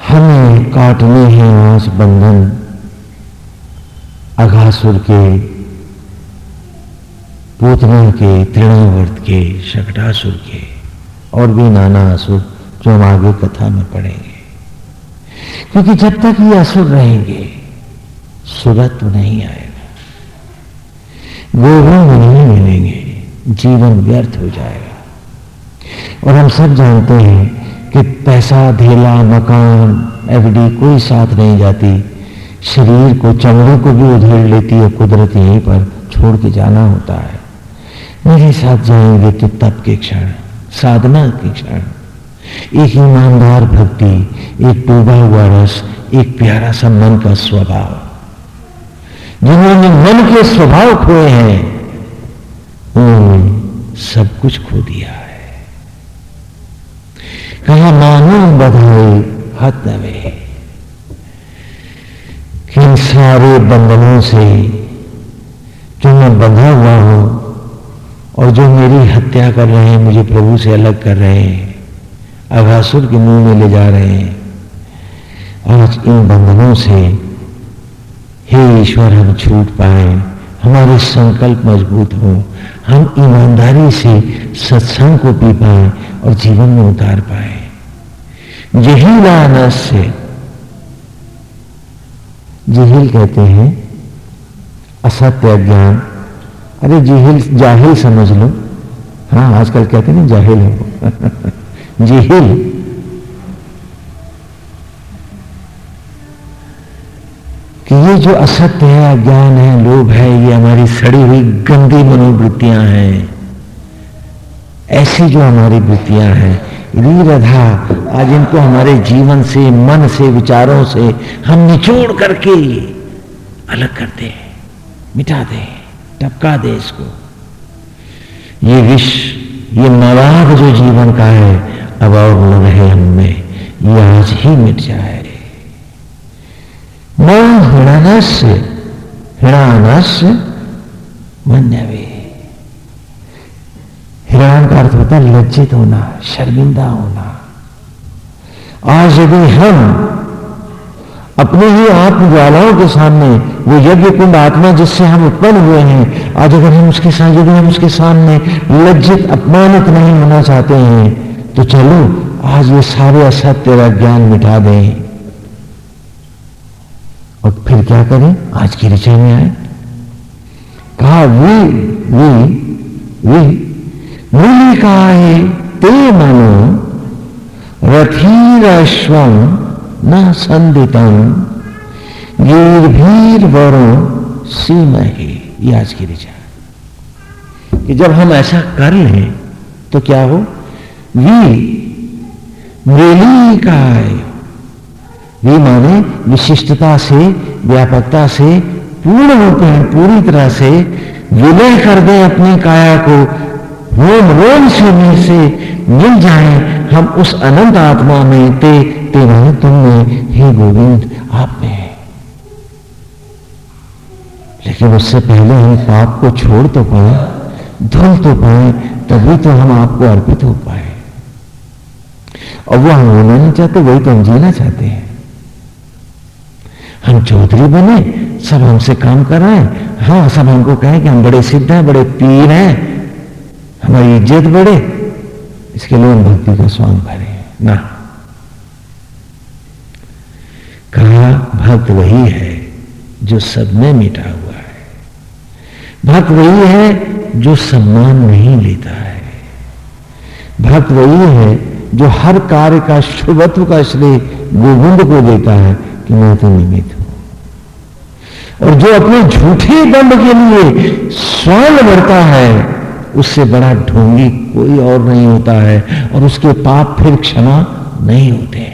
हमें काटने हैं आस बंधन, अघासुर के, पूतना के, तृणावर्त के शकटासुर के, और भी नाना असुर जो हम आगे कथा में पढ़ेंगे। क्योंकि जब तक ये असुर रहेंगे सुरत्व नहीं आएगा। गोविंद नहीं मिलेंगे। जीवन व्यर्थ हो जाएगा। और हम सब जानते हैं कि पैसा, धेला, मकान एफडी कोई साथ नहीं जाती। शरीर को, चमड़े को भी उधेड़ लेती है, कुदरत यहीं पर छोड़ के जाना होता है। मेरे साथ जाएँगे तो तप के क्षण, साधना के क्षण। एक ईमानदार भक्ति, एक डूबा हुआ रस, एक प्यारा सा मन का स्वभाव। जिन्होंने मन के स्वभाव खोए हैं, उन्होंने सब कुछ खो दिया है। कहा, मानो बधाई हत नवे सारे बंधनों से जो मैं बंधा हुआ हूँ और जो मेरी हत्या कर रहे हैं, मुझे प्रभु से अलग कर रहे हैं अघासुर के मुँह में ले जा रहे हैं, आज इन बंधनों से हे ईश्वर, हम छूट पाए, हमारे संकल्प मज़बूत हो, हम ईमानदारी से सत्संग को पी पाए और जीवन में उतार पाए। जहीला से। जिहिल कहते हैं, असत्य ज्ञान अरे जिहिल, जाहिल समझ लो। हाँ आजकल कहते हैं ना, जाहिल हो [LAUGHS] जिहिल। कि ये जो असत्य है, अज्ञान है, लोभ है, ये हमारी सड़ी हुई गंदी मनोवृत्तियाँ हैं। ऐसी जो हमारी वृत्तियाँ हैं रीरधा आज इनको हमारे जीवन से, मन से, विचारों से हम निचोड़ करके अलग कर दे मिटा दे टपका दे इसको। ये विष, ये मवाग जो जीवन का है, अब और रहे हमें ये आज ही मिट जाए। हृणानस्य हृणानस्य मन्यवे। हिरण का अर्थ होता है लज्जित होना, शर्मिंदा होना। आज यदि हम अपने ही आत्म ज्वालाओं के सामने, वो यज्ञ कुंड आत्मा जिससे हम उत्पन्न हुए हैं, आज अगर हम उसके साथ, यदि हम उसके सामने लज्जित, अपमानित नहीं होना चाहते हैं तो चलो, आज ये सारे असत्य का ज्ञान मिटा दें। और फिर क्या करें? आज की ऋचा में आए। कहा, वे वे वे वी वी मूलिकाए ते मनो रथीरश्वम न संदितम। गिरभीर वरो सीमहे। ये आज की ऋचा कि जब हम ऐसा कर लें तो क्या हो? वी मृलिकाय वी माने विशिष्टता से, व्यापकता से, पूर्ण हैं पूरी तरह से विलय कर दे अपनी काया को। रोम रोम में से मिल जाए हम उस अनंत आत्मा में। ते, तेरा तुम में हे गोविंद आप में है। लेकिन उससे पहले हम पाप को छोड़ तो पाए, धुल तो पाए, तभी तो हम आपको अर्पित हो पाए। और वो हम होना नहीं चाहते, वही तो हम जीना चाहते हैं। हम चौधरी बने, सब हमसे काम कर रहे हैं। सब हमको कहें कि हम बड़े सिद्ध हैं, बड़े पीर हैं। हमारी इज़्ज़त बढ़े। इसके लिए हम भक्ति का स्वांग करें ना। कहा, भक्त वही है जो सब में मिटा हुआ है। भक्त वही है जो सम्मान नहीं लेता है। भक्त वही है जो हर कार्य का शुभत्व का श्रेय गोविंद को देता है। कि मैं तो निमित हूँ और जो अपने झूठे दंड के लिए स्वर्ण बढ़ता है, उससे बड़ा ढोंगी कोई और नहीं होता है, और उसके पाप फिर क्षमा नहीं होते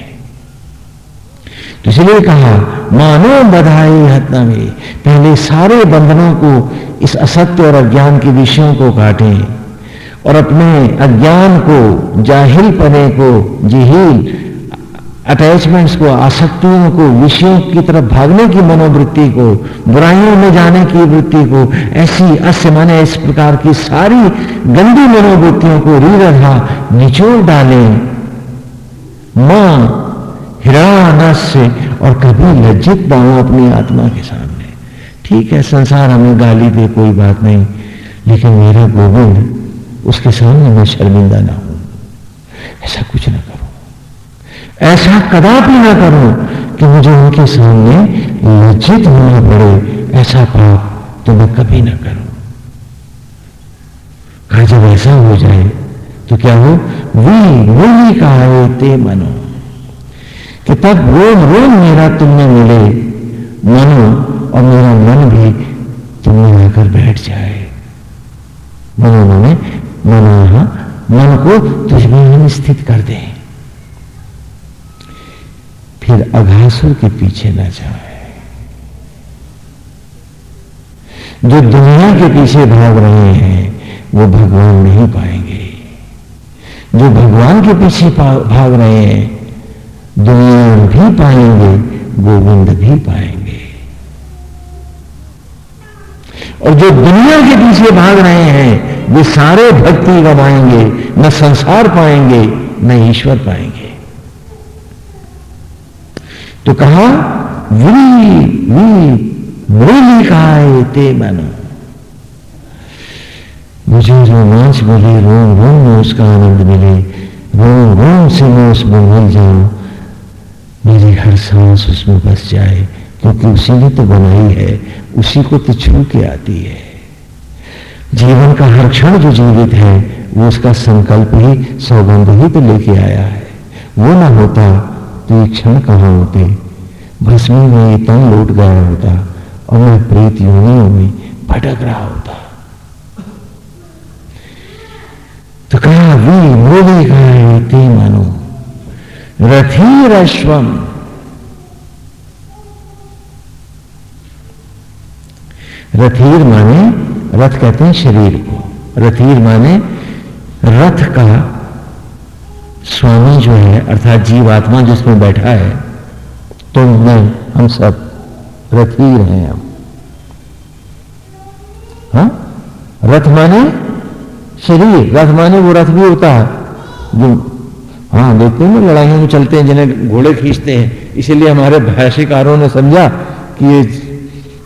तो इसलिए कहा, मानो बधाई हत्या में, पहले सारे बंधनों को इस असत्य और अज्ञान के विषयों को काटें, और अपने अज्ञान को जाहिल पने को जिहिल अटैचमेंट्स को, आसक्तियों को, विषयों की तरफ़ भागने की मनोवृत्ति को, बुराइयों में जाने की वृत्ति को, ऐसी अस्य माने इस प्रकार की सारी गंदी मनोवृत्तियों को रीरधा निचोड़ डाले। माँ हिरानस्य और कभी लज्जित ना हो अपनी आत्मा के सामने। ठीक है, संसार हमें गाली दे, कोई बात नहीं, लेकिन मेरा गोविंद, उसके सामने मैं शर्मिंदा ना हूँ। ऐसा कुछ ना ऐसा कदापि ना करो कि मुझे उनके सामने लज्जित होना पड़े। ऐसा पाप तो मैं कभी ना करूँ। कहा जब ऐसा हो जाए तो क्या हो? वी वही कहा ते मनो। कि तब रोम रोम मेरा तुमने मिले, मनो, और मेरा मन भी तुमने आकर बैठ जाए। मनो मने, मनो मन को तुझमें हम स्थित कर दें। फिर अघासुर के पीछे न जाए। जो दुनिया के पीछे भाग रहे हैं, वो भगवान नहीं पाएँगे। जो भगवान के पीछे भाग रहे हैं, दुनिया भी पाएँगे, गोविंद भी पाएँगे। और जो दुनिया के पीछे भाग रहे हैं, वे सारे भक्ति गवाएँगे, न संसार पाएँगे, न ईश्वर पाएँगे। तो कहा वी वी ते मनो. मुझे रोमांच मिले रोम रोम में उसका आनंद मिले, रोम रोम से मैं उसमें मिल जाऊँ। मेरी हर सांस उसमें बस जाए, क्योंकि उसी ने तो बनाई है, उसी को तो छू के आती है। जीवन का हर क्षण जो जीवित है, वो उसका संकल्प ही, सौगंध ही तो लेके आया है। वो ना होता तो ये क्षण कहाँ होते? भस्मी में ये तन लौट गया होता और मैं प्रीत योनियों में भटक रहा होता। तो कहा, वी मोदी गाय ते मानो। रथीर अश्वम रथीर माने, रथ कहते हैं शरीर को। रथीर माने रथ का स्वामी जो है, अर्थात जीवात्मा जिसमें बैठा है तो मैं हम सब रथीर हैं हम। हा? रथ माने शरीर, रथ माने वो रथ भी होता है। जो हाँ देखते हैं ना, लड़ाइयों में चलते हैं, जिन्हें घोड़े खींचते हैं। इसीलिए हमारे भाषिकारों ने समझा कि ये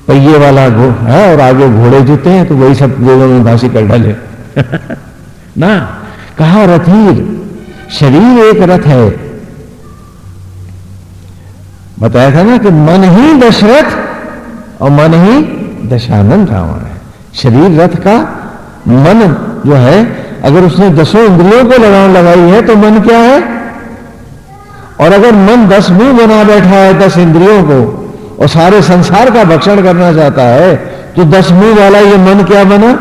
पहिए वाला घो, है, और आगे घोड़े जुते हैं तो वही सब लोगों में भाषी कर डाले। [LAUGHS] ना, कहा रथीर? शरीर एक रथ है। बताया था ना कि मन ही दशरथ और मन ही दशानंद रावण है। शरीर रथ का मन जो है, अगर उसने दसों इंद्रियों को लगान लगाई है तो मन क्या है? और अगर मन दस मुँह बना बैठा है, दस इंद्रियों को, और सारे संसार का भक्षण करना चाहता है तो दस मुँह वाला ये मन क्या बना?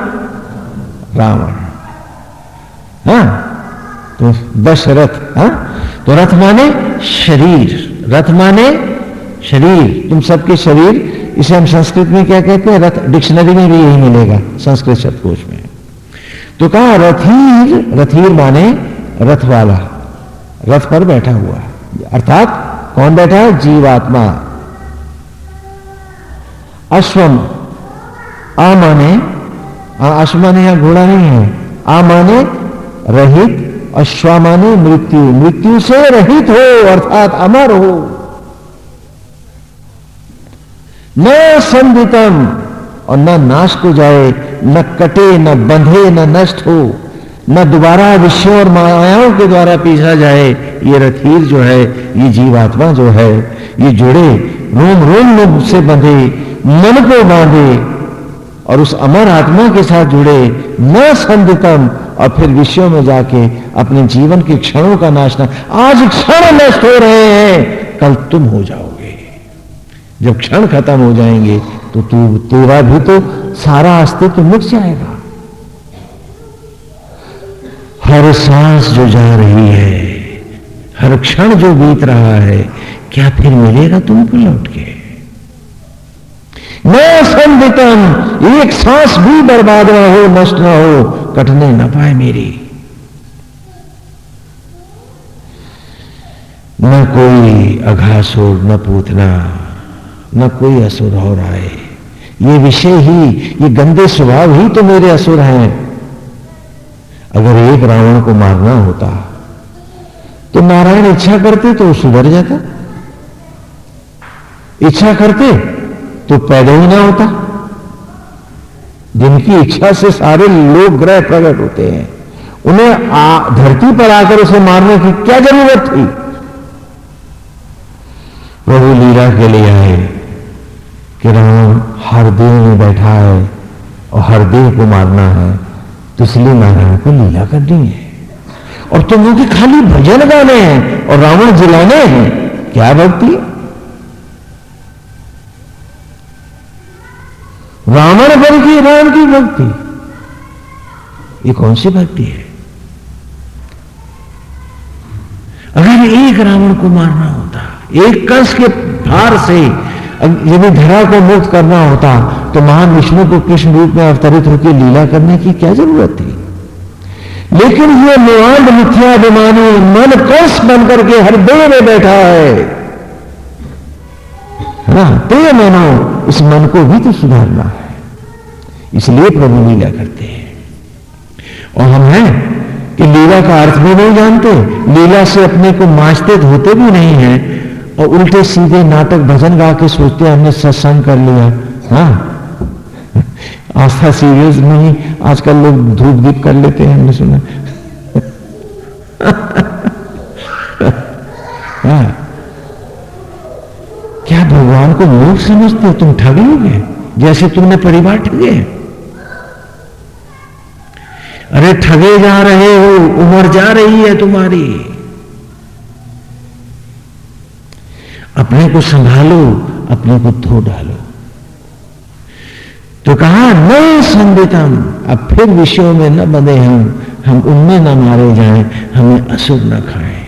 रावण। हाँ? तो रथ हाँ? तो रथ माने शरीर, रथ माने शरीर। तुम सबके शरीर, इसे हम संस्कृत में क्या कहते हैं? रथ डिक्शनरी में भी यही मिलेगा, संस्कृत शब्दकोश में। तो कहा, रथीर रथीर माने रथ वाला, रथ पर बैठा हुआ। अर्थात कौन बैठा है? जीवात्मा। अश्वम, आ माने अश्व माने यहाँ घोड़ा नहीं है। आ माने रहित अश्वा माने मृत्यु मृत्यु से रहित हो, अर्थात अमर हो। न संदितम और न नाश को जाए, न कटे, न बंधे, न नष्ट हो, न दोबारा विषयों और मायाओं के द्वारा पीछा जाए, ये रथीर जो है, ये जीवात्मा जो है, ये जुड़े, रोम रोम में से बंधे, मन को बांधे, और उस अमर आत्मा के साथ जुड़े, न संदितम और फिर विषयों में जाके अपने जीवन के क्षणों का नाश न, आज क्षण नष्ट हो रहे हैं। कल तुम हो जाओगे। जब क्षण खत्म हो जाएँगे तो तू, तेरा भी तो सारा अस्तित्व मिट जाएगा। हर सांस जो जा रही है, हर क्षण जो बीत रहा है, क्या फिर मिलेगा तुमको लौट के? न संदितम एक सांस भी बर्बाद ना हो, नष्ट ना हो। कटने न पाए मेरी। न कोई अघासुर, न पूतना, न कोई असुर और आए। ये विषय ही, ये गंदे स्वभाव ही तो मेरे असुर हैं। अगर एक रावण को मारना होता तो नारायण इच्छा करते तो सुधर जाता। इच्छा करते तो पैदा ही ना होता। जिनकी इच्छा से सारे लोग ग्रह प्रकट होते हैं, उन्हें धरती पर आकर उसे मारने की क्या ज़रूरत थी? प्रभु लीला के लिए आए कि राम हर देव में बैठा है और हर देह को मारना है तो इसलिए नारायण को लीला करनी है। और तुम लोग खाली भजन गाने हैं और रावण जिलाने हैं, क्या भक्ति? रावण बन की राम की भक्ति। ये कौन सी भक्ति है? अगर एक रावण को मारना होता, एक कंस के भार से यदि धरा को मुक्त करना होता तो महान विष्णु को कृष्ण रूप में अवतरित होकर लीला करने की क्या ज़रूरत थी? लेकिन ये निवांड मिथ्याभिमानी मन कंस बनकर के हर देह में बैठा है। हाँ ते मनो इस मन को भी तो सुधारना है। इसलिए प्रभु लीला करते हैं। और हम हैं कि लीला का अर्थ भी नहीं जानते, लीला से अपने को मांचते होते भी नहीं है, और उल्टे सीधे नाटक भजन गा के सोचते हमने सत्संग कर लिया। हाँ। आस्था सीरियल्स में ही आजकल लोग धूप दीप कर लेते हैं, हमने सुना। [LAUGHS] हाँ। भगवान को मूर्ख समझते हो, तुम ठग लोगे जैसे तुमने परिवार ठगे अरे ठगे जा रहे हो, उम्र जा रही है तुम्हारी। अपने को संभालो, अपने को धो डालो। तो कहा, न संदितम अब फिर विषयों में न बने हम हम उनमें न मारे जाएँ, हमें असुर न खाएँ।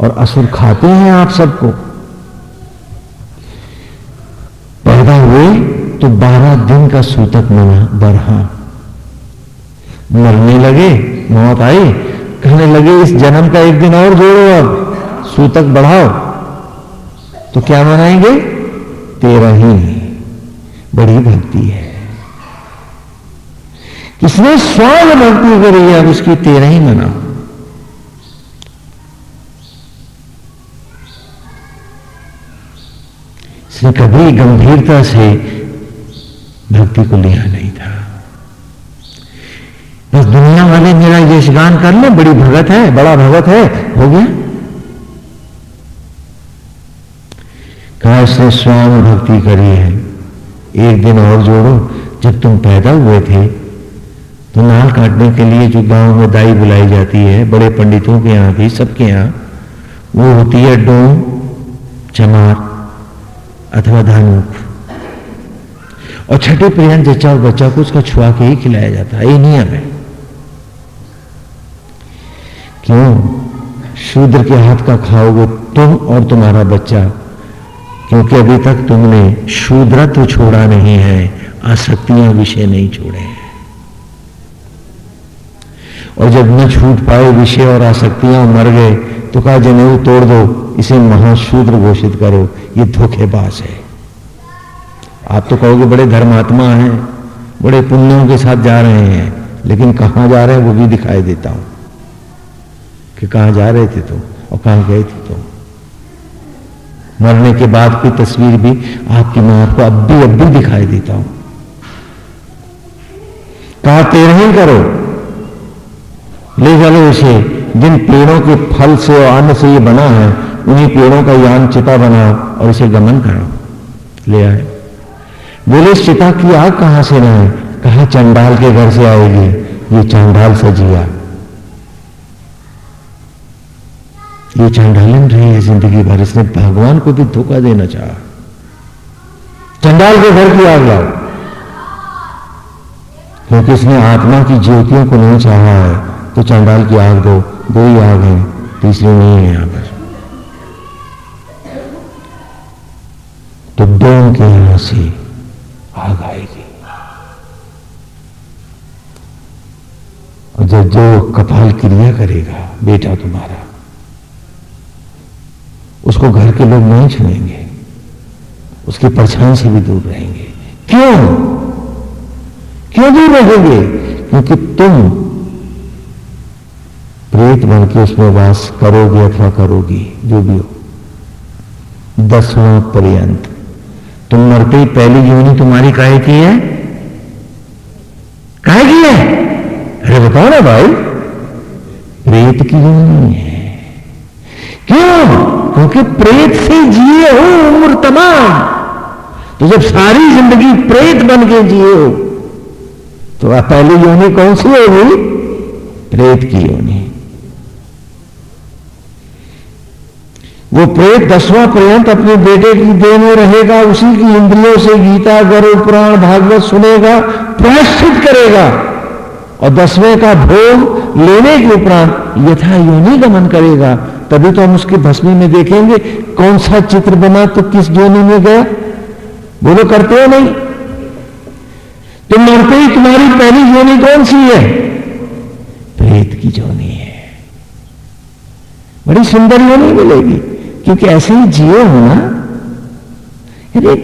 और असुर खाते हैं आप सबको पैदा हुए तो बारह दिन का सूतक मना, बरहा। मरने लगे, मौत आई, कहने लगे, इस जन्म का एक दिन और जोड़ो अब, सूतक बढ़ाओ। तो क्या मनाएँगे? तेरा ही बड़ी भक्ति है। किसने स्वाग भक्ति करी है, अब उसकी तेरा ही मना। इसने कभी गंभीरता से भक्ति को लिया नहीं था। बस दुनिया वाले मेरा यशगान कर ले, बड़ी भगत है, बड़ा भगत है, हो गया? कहा, इसने स्वाम भक्ति करी है। एक दिन और जोड़ो, जब तुम पैदा हुए थे तो नाल काटने के लिए जो गाँव में दाई बुलाई जाती है, बड़े पंडितों के यहाँ भी, सबके यहाँ, वो होती है डोम, चमार अथवा धानुक। और छठे प्रियन जच्चा और बच्चा को उसका छुआ के ही खिलाया जाता है। ये नियम है। क्यों? शूद्र के हाथ का खाओगे तुम और तुम्हारा बच्चा, क्योंकि अभी तक तुमने शूद्रत्व छोड़ा नहीं है, आसक्तियाँ विषय नहीं छोड़े हैं। और जब न छूट पाए विषय और आसक्तियाँ मर गए तो कहा, जनेऊ, तोड़ दो, इसे महाशूद्र घोषित करो। ये धोखेबाज है। आप तो कहोगे बड़े धर्मात्मा हैं, बड़े पुण्यों के साथ जा रहे हैं, लेकिन कहाँ जा रहे हैं वो भी दिखाई देता हूँ। कि कहाँ जा रहे थे तुम और कहाँ गए थे तुम मरने के बाद की तस्वीर भी आपकी मैं आपको अब भी अब भी दिखाई देता हूँ। कहा तेरह करो। ले चलो इसे जिन पेड़ों के फल से और अन्न से ये बना है, उन्हीं पेड़ों का यान चिता बनाओ और इसे गमन करो। ले आए। बोले चिता की आग कहाँ से लाए कहा चंडाल के घर से आएगी? ये चंडाल सजिया। ये चंडालन रही है ज़िंदगी भर, इसने भगवान को भी धोखा देना चाहा। चंडाल के घर की आग लाओ। क्योंकि इसने आत्मा की ज्योतियों को नहीं चाहा है तो चंडाल की आग दो। दो ही आग है, तीसरी नहीं है यहाँ पर। तो डोम के यहाँ आग आएगी। और जब जो कपाल क्रिया करेगा, बेटा तुम्हारा, उसको घर के लोग नहीं छुएँगे, उसकी परछाई से भी दूर रहेंगे। क्यों? क्यों दूर रहेंगे? क्योंकि तुम प्रेत बन के उसमें वास करोगे अथवा करोगी, जो भी हो, दसवां पर्यंत। तुम मरते ही पहली योनि तुम्हारी काय की है? काय की है? अरे बताओ ना भाई, प्रेत की योनि है। क्यों? क्योंकि प्रेत से जिए हो उम्र तमाम। तो जब सारी ज़िंदगी प्रेत बन के जिए हो तो आप पहली योनि कौन सी होगी प्रेत की योनि। वो प्रेत दसवां पर्यंत अपने बेटे की देह में रहेगा, उसी की इंद्रियों से गीता गरु पुराण, भागवत सुनेगा प्रायश्चित करेगा। और दसवें का भोग लेने के उपरांत यथा योनि गमन करेगा। तभी तो हम उसके भस्मी में देखेंगे, कौन सा चित्र बना तो किस योनि में गया? बोलो, करते हो नहीं? तुम मरते ही तुम्हारी पहली योनि कौन सी है? प्रेत की जोनी है। बड़ी सुंदर योनि मिलेगी। क्योंकि ऐसे ही जिए हो ना यदि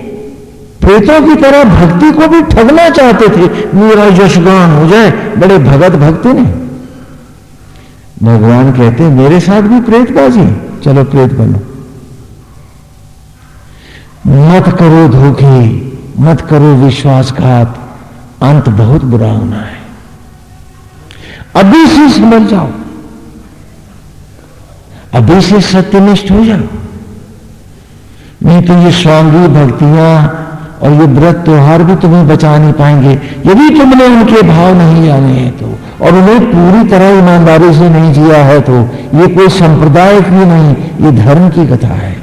प्रेतों की तरह भक्ति को भी ठगना चाहते थे। मेरा यशगान हो जाए, बड़े भगत भक्ति ने। भगवान कहते मेरे साथ भी प्रेतबाजी चलो प्रेत बनो। मत करो धोखे, मत करो विश्वासघात। अंत बहुत बुरा होना है। अभी से समझ जाओ। अभी से सत्यनिष्ठ हो जाओ। नहीं तो ये स्वांगी भक्तियाँ और ये व्रत त्योहार भी तुम्हें बचा नहीं पाएँगे। यदि तुमने उनके भाव नहीं जाने हैं तो और उन्हें पूरी तरह ईमानदारी से नहीं जिया है तो ये कोई संप्रदाय की नहीं, ये धर्म की कथा है।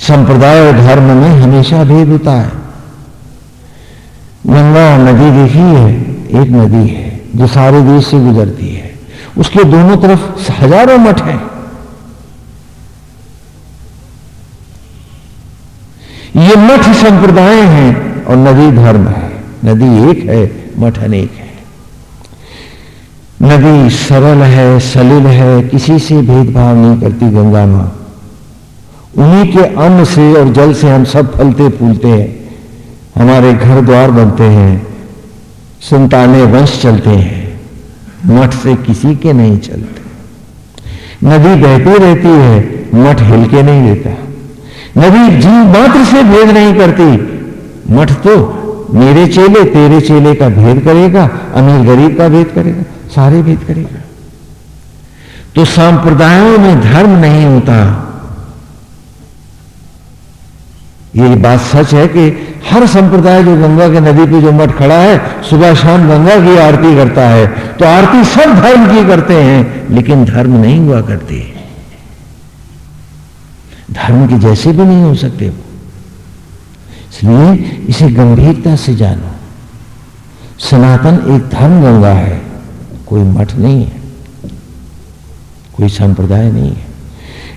संप्रदाय और धर्म में हमेशा भेद होता है। गंगा नदी देखी है, एक नदी है, जो सारे देश से गुजरती है। उसके दोनों तरफ़ हज़ारों मठ हैं। ये मठ संप्रदाय हैं और नदी धर्म है। नदी एक है, मठ अनेक है। नदी सरल है, सलिल है, किसी से भेदभाव नहीं करती गंगा माँ। उन्हीं के अन्न से और जल से हम सब फलते फूलते हैं। हमारे घर द्वार बनते हैं, संताने वंश चलते हैं। मठ से किसी के नहीं चलते। नदी बहती रहती है, मठ हिल के नहीं देता। नदी जीव मात्र से भेद नहीं करती। मठ तो मेरे चेले, तेरे चेले का भेद करेगा, अमीर गरीब का भेद करेगा, सारे भेद करेगा। तो संप्रदायों में धर्म नहीं होता। ये बात सच है कि हर संप्रदाय जो गंगा के नदी पे जो मठ खड़ा है, सुबह शाम गंगा की आरती करता है। तो आरती सब धर्म की करते हैं, लेकिन धर्म नहीं हुआ करते। धर्म के जैसे भी नहीं हो सकते। वो इसलिए इसे गंभीरता से जानो। सनातन एक धर्म गंगा है, कोई मठ नहीं है, कोई संप्रदाय नहीं है।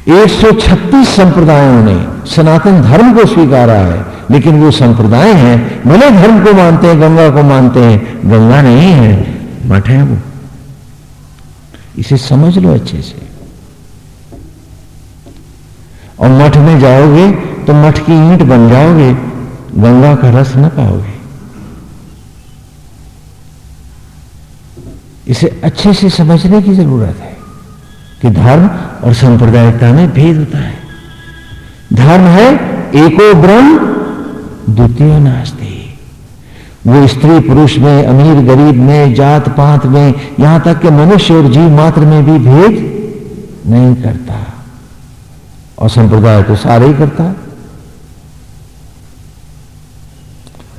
136 संप्रदायों ने सनातन धर्म को स्वीकारा है। लेकिन वो संप्रदाय है। भले धर्म को मानते हैं, गंगा को मानते हैं, गंगा नहीं है, मठ है वो। इसे समझ लो अच्छे से। और मठ में जाओगे तो मठ की ईंट बन जाओगे, गंगा का रस न पाओगे। इसे अच्छे से समझने की ज़रूरत है कि धर्म और सांप्रदायिकता में भेद होता है। धर्म है एको ब्रह्म द्वितीय नास्ते वो स्त्री पुरुष में, अमीर गरीब में, जात पात में, यहाँ तक कि मनुष्य और जीव मात्र में भी भेद नहीं करता। और संप्रदाय तो सारे ही करता।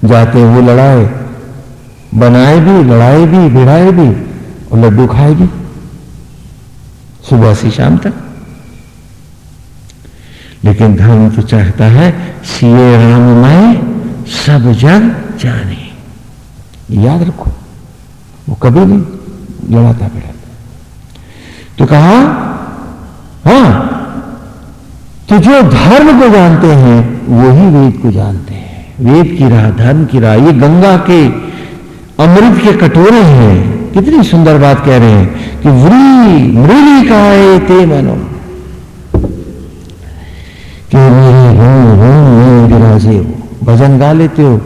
जाते वो लड़ाए, बनाए भी, लड़ाए भी, भिड़ाए भी, और लड्डू खाए भी। सुबह से शाम तक। लेकिन धर्म तो चाहता है सीए राममय सब जग जाने। याद रखो, वो कभी नहीं लड़ाता भिड़ाता तो कहा हाँ तो जो धर्म को जानते हैं, वही वेद को जानते हैं। वेद की राह, धर्म की राह, ये गंगा के अमृत के कटोरे हैं। कितनी सुंदर बात कह रहे हैं कि व्री मृली का ते मनो कि विराजे हो भजन गा लेते हो।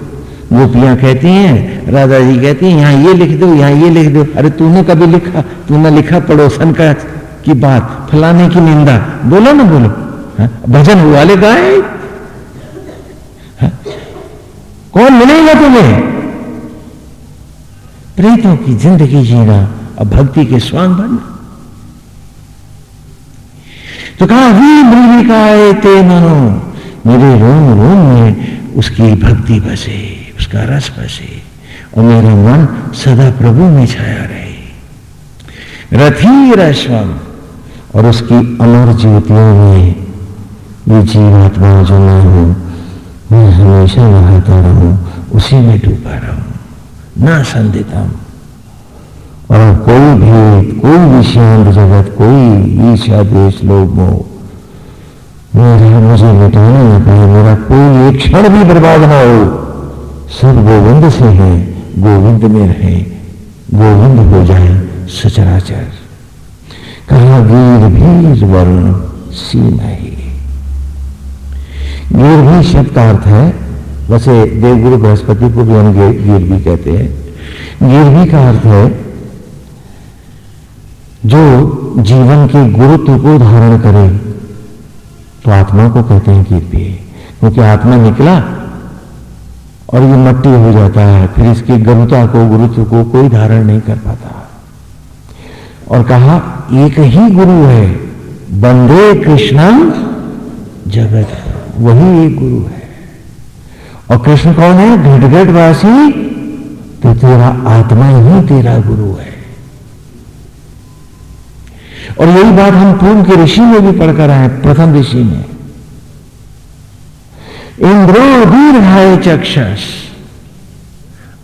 गोपियाँ कहती हैं राधा जी कहती हैं, यहाँ ये लिख दो, यहाँ ये लिख दो। अरे तूने कभी लिखा? तूने लिखा पड़ोसन का की बात, फलाने की निंदा। बोलो ना, बोलो। हा? भजन वाले गाए? कौन मिलेगा तुम्हें? प्रेतों की ज़िंदगी जीना और भक्ति के स्वांग बनना। तो कहा, वी मृविकाए ते मनो मेरे रोम रोम में उसकी भक्ति बसे, उसका रस बसे, और मेरा मन सदा प्रभु में छाया रहे। रथी रश्वम और उसकी अमर ज्योतियों में ये जीवात्मा जो मैं हूँ, मैं हमेशा नहाता रहूँ, उसी में डूबा रहूँ। ना संदितम और कोई भी कोई भी जगत, कोई ईर्षा देश लोग मेरा मुझे मिटाना न पाए मेरा कोई एक क्षण भी बर्बाद ना हो। सब गोविंद से है, गोविंद में रहे, गोविंद हो जाए सचराचर। कहा वीर भीर वर्ण सीमा ही गिर भी शब्द का अर्थ है, वैसे देवगुरु बृहस्पति को भी हम गिर भी कहते हैं। गिर भी का अर्थ है जो जीवन के गुरुत्व को धारण करे तो आत्मा को कहते हैं भी क्योंकि आत्मा निकला और ये मट्टी हो जाता है, फिर इसकी गरुता को, गुरुत्व को कोई धारण नहीं कर पाता। और कहा, एक ही गुरु है बंदे कृष्णम जगत, वही एक गुरु है। और कृष्ण कौन है? घट वासी तो तेरा आत्मा ही तेरा गुरु है। और यही बात हम पूर्व के ऋषि में भी पढ़कर आए, प्रथम ऋषि में। इंद्रो दीर्घाय चक्षस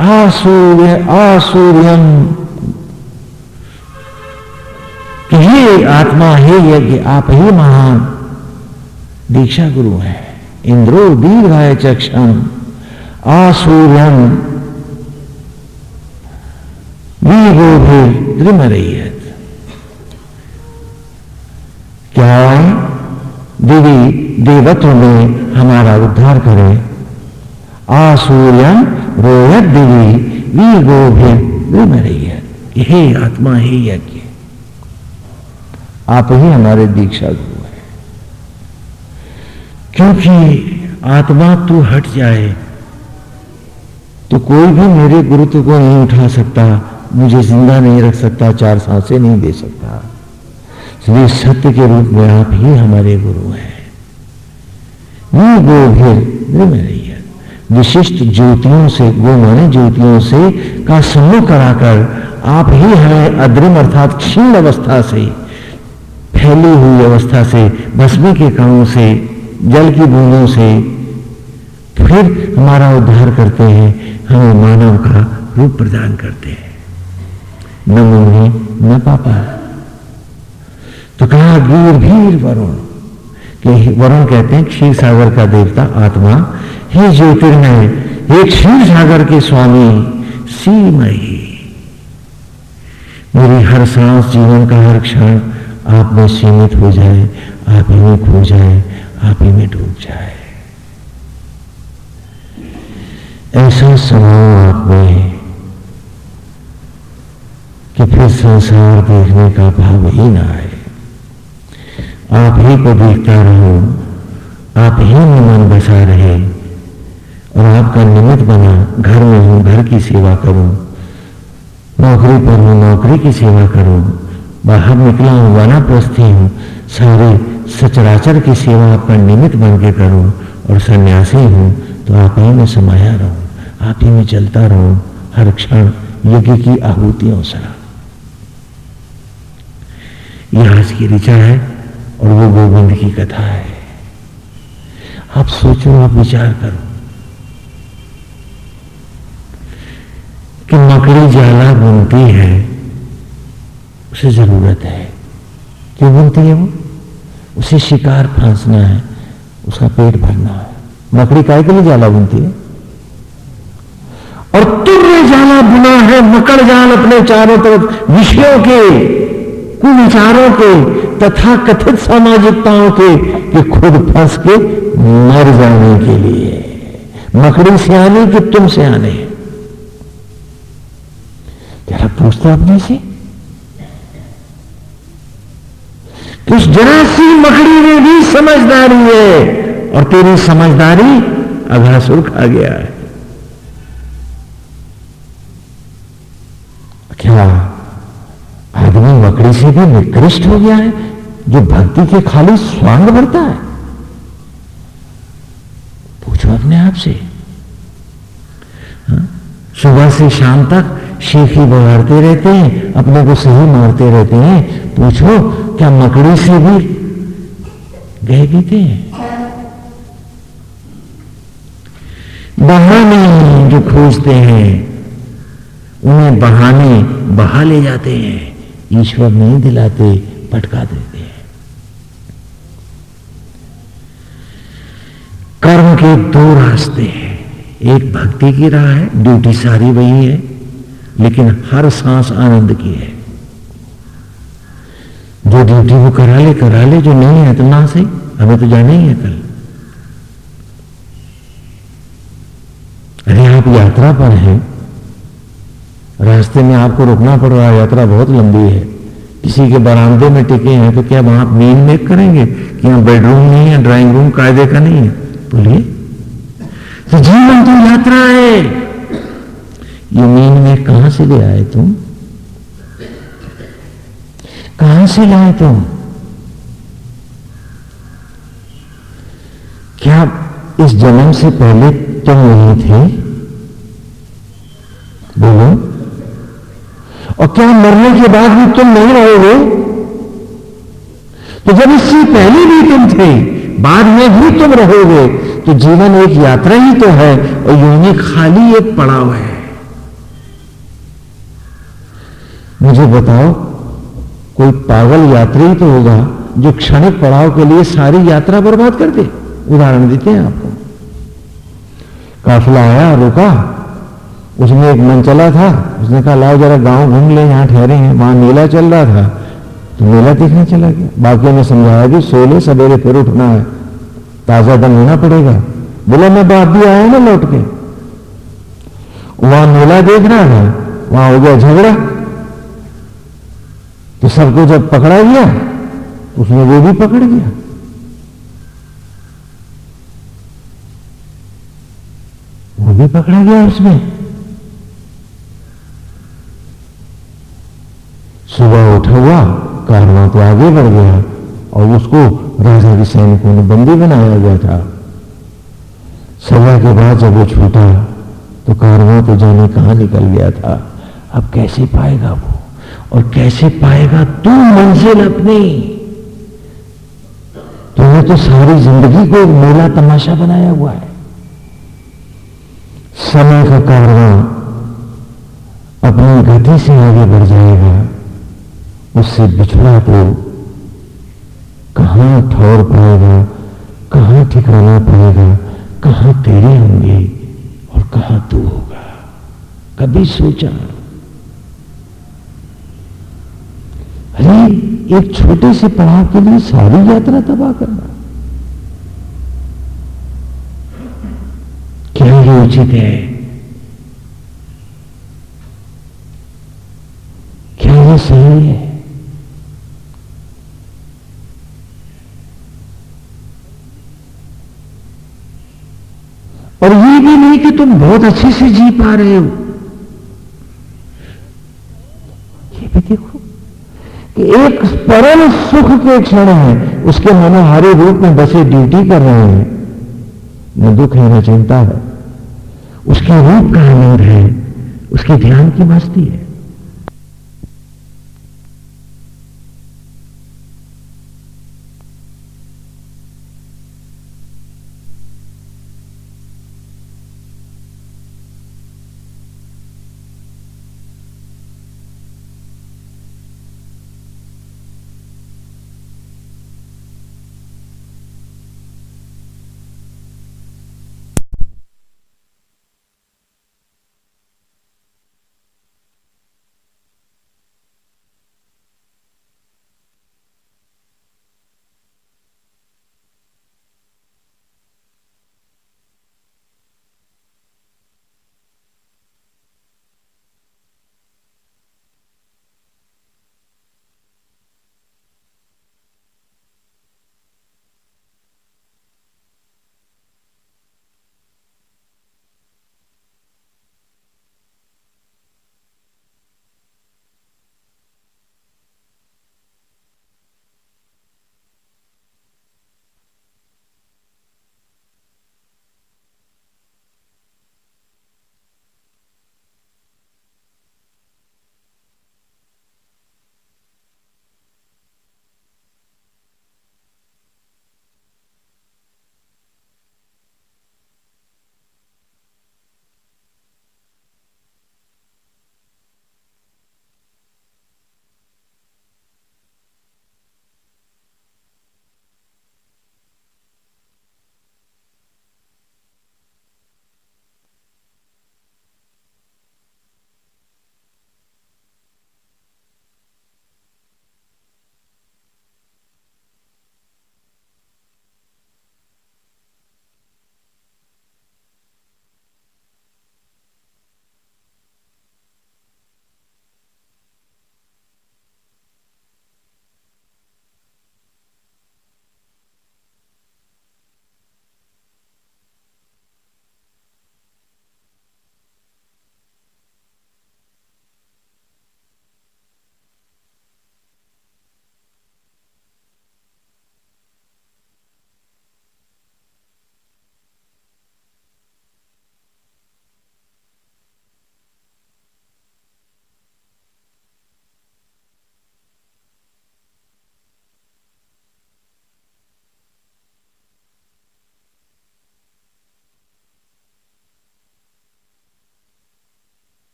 आसूर्य, आसूर्यम। कि हे आत्मा, हे यज्ञ, आप ही महान दीक्षा गुरु है। इंद्रो दीर्घाय चक्षम आसूर्यम। भी क्या देवी देवत्व में हमारा उद्धार करे। आसूर्यम रोयत देवी वी गोभिर हे आत्मा ही यज्ञ आप ही हमारे दीक्षा गुरु है। क्योंकि आत्मा तू हट जाए तो कोई भी मेरे गुरुत्व को नहीं उठा सकता, मुझे ज़िंदा नहीं रख सकता, चार साँसें नहीं दे सकता। इसलिए सत्य के रूप में आप ही हमारे गुरु हैं। गो विशिष्ट ज्योतियों से गो माने ज्योतियों से का सम्मुख कराकर आप ही हमें अद्रिम अर्थात क्षीण अवस्था से, फैली हुई अवस्था से, भस्मी के कणों से, जल की बूंदों से फिर हमारा उद्धार करते हैं, हमें मानव का रूप प्रदान करते हैं। न मुनि न पापा। तो कहा, वीर भीर वरुण। कि वरुण कहते हैं, क्षीर सागर का देवता, आत्मा, ही ज्योतिर्मय, हे क्षीर सागर के स्वामी, सीमयी। मेरी हर सांस, जीवन का हर क्षण, आप में सीमित हो जाए, आप ही में खो जाए, आप ही में डूब जाए। ऐसा समाओ आप में कि फिर संसार देखने का भाव ही ना आए। आप ही को देखता रहो। आप ही में मन बसा रहे। और आपका निमित्त बना, घर में हूँ घर की सेवा करो। नौकरी पर हूँ नौकरी की सेवा करो। बाहर निकला हूँ, वानाप्रस्थी हूँ सारे सचराचर की सेवा आपका निमित्त बन के करो। और सन्यासी हूँ तो आप ही में समाया रहो। आप ही में चलता रहो। हर क्षण यज्ञ की आहुतियों से यह आज की ऋचा है। और वो गोविंद की कथा है। आप सोचो, आप विचार करो कि मकड़ी जाला बुनती है, उसे ज़रूरत है। क्यों बुनती है वो? उसे शिकार फांसना है, उसका पेट भरना है। मकड़ी काय के लिए जाला बुनती है? और तुमने जाला बुना है, मकड़ जाल अपने चारों तरफ़, विषयों के, कुविचारों के तथा कथित सामाजिकताओं के कि खुद फंस के मर जाने के लिए। मकड़ी से आने कि तुम से आने। जरा पूछते अपने से। कि जरा सी मकड़ी में भी समझदारी है और तेरी समझदारी अघासुर खा गया है। क्या आदमी मकड़ी से भी निकृष्ट हो गया है? जो भक्ति के खाली स्वांग भरता है। पूछो अपने आप से। हाँ? सुबह से शाम तक शेखी बगाड़ते रहते हैं, अपने को सही मारते रहते हैं। पूछो, क्या मकड़ी से भी गए बीते बहाने जो खोजते हैं, उन्हें बहाने बहा ले जाते हैं। ईश्वर नहीं दिलाते, पटका देते। कर्म के दो रास्ते हैं। एक भक्ति की राह है, ड्यूटी सारी वही है, लेकिन हर सांस आनंद की है। जो ड्यूटी वो करा ले करा ले, जो नहीं है तो ना सही, हमें तो जाना ही है कल। अरे आप यात्रा पर हैं। रास्ते में आपको रुकना पड़ रहा है, यात्रा बहुत लंबी है। किसी के बरामदे में टिके हैं तो क्या वहाँ मीन मेक करेंगे कि यहाँ बेडरूम नहीं है ड्राइंग रूम, कायदे का नहीं है? बोलिए। तो जीवन तो यात्रा है। ये मीन में कहाँ से ले आए तुम? कहाँ से लाए तुम? क्या इस जन्म से पहले तुम नहीं थे? बोलो। और क्या मरने के बाद भी तुम नहीं रहोगे? तो जब इससे पहले भी तुम थे बाद में भी तुम रहोगे तो जीवन एक यात्रा ही तो है, और योनि खाली एक पड़ाव है। मुझे बताओ, कोई पागल यात्री तो होगा, जो क्षणिक पड़ाव के लिए सारी यात्रा बर्बाद कर दे? उदाहरण देते हैं आपको। काफिला आया, रुका। उसमें एक मन चला था। उसने कहा, लाओ जरा गाँव घूम ले, यहाँ ठहरे हैं, वहाँ मेला चल रहा था। तो मेला देखने चला गया। बाकी ने समझाया कि सोले सवेरे फिर उठना है, ताज़ा दम लेना पड़ेगा। बोला, मैं बाप भी आया ना लौट के। वहाँ मेला देख रहा था वहाँ हो गया झगड़ा। तो सबको जब पकड़ा गया उसने वो भी पकड़ गया वो भी पकड़ा गया उसमें। सुबह उठा हुआ कारवा तो आगे बढ़ गया और उसको राजा के सैनिकों ने बंदी बनाया गया था। सभा के बाद जब वो छूटा तो कारवा तो जाने कहा निकल गया था। अब कैसे पाएगा वो? और कैसे पाएगा तू मंजिल अपनी? तूने तो सारी ज़िंदगी को एक मेला तमाशा बनाया हुआ है। समय का कारवा अपनी गति से आगे बढ़ जाएगा। उससे बिछड़ा तो कहाँ ठौर पाएगा कहाँ ठिकाना पाएगा कहाँ तेरे होंगे और कहाँ तू होगा? कभी सोचा? अरे, एक छोटे से पड़ाव के लिए सारी यात्रा तबाह करना। क्या ये उचित है? क्या ये सही है? और ये भी नहीं कि तुम बहुत अच्छे से जी पा रहे हो। ये भी देखो कि एक परम सुख के क्षण है, उसके मनोहारी रूप में बसे ड्यूटी कर रहे हैं। न दुख है न चिंता है। उसके रूप का आनंद है, उसके ध्यान की मस्ती है।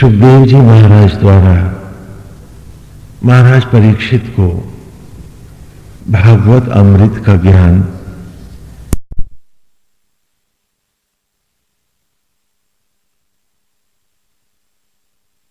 सुखदेव जी महाराज द्वारा महाराज परीक्षित को भागवत अमृत का ज्ञान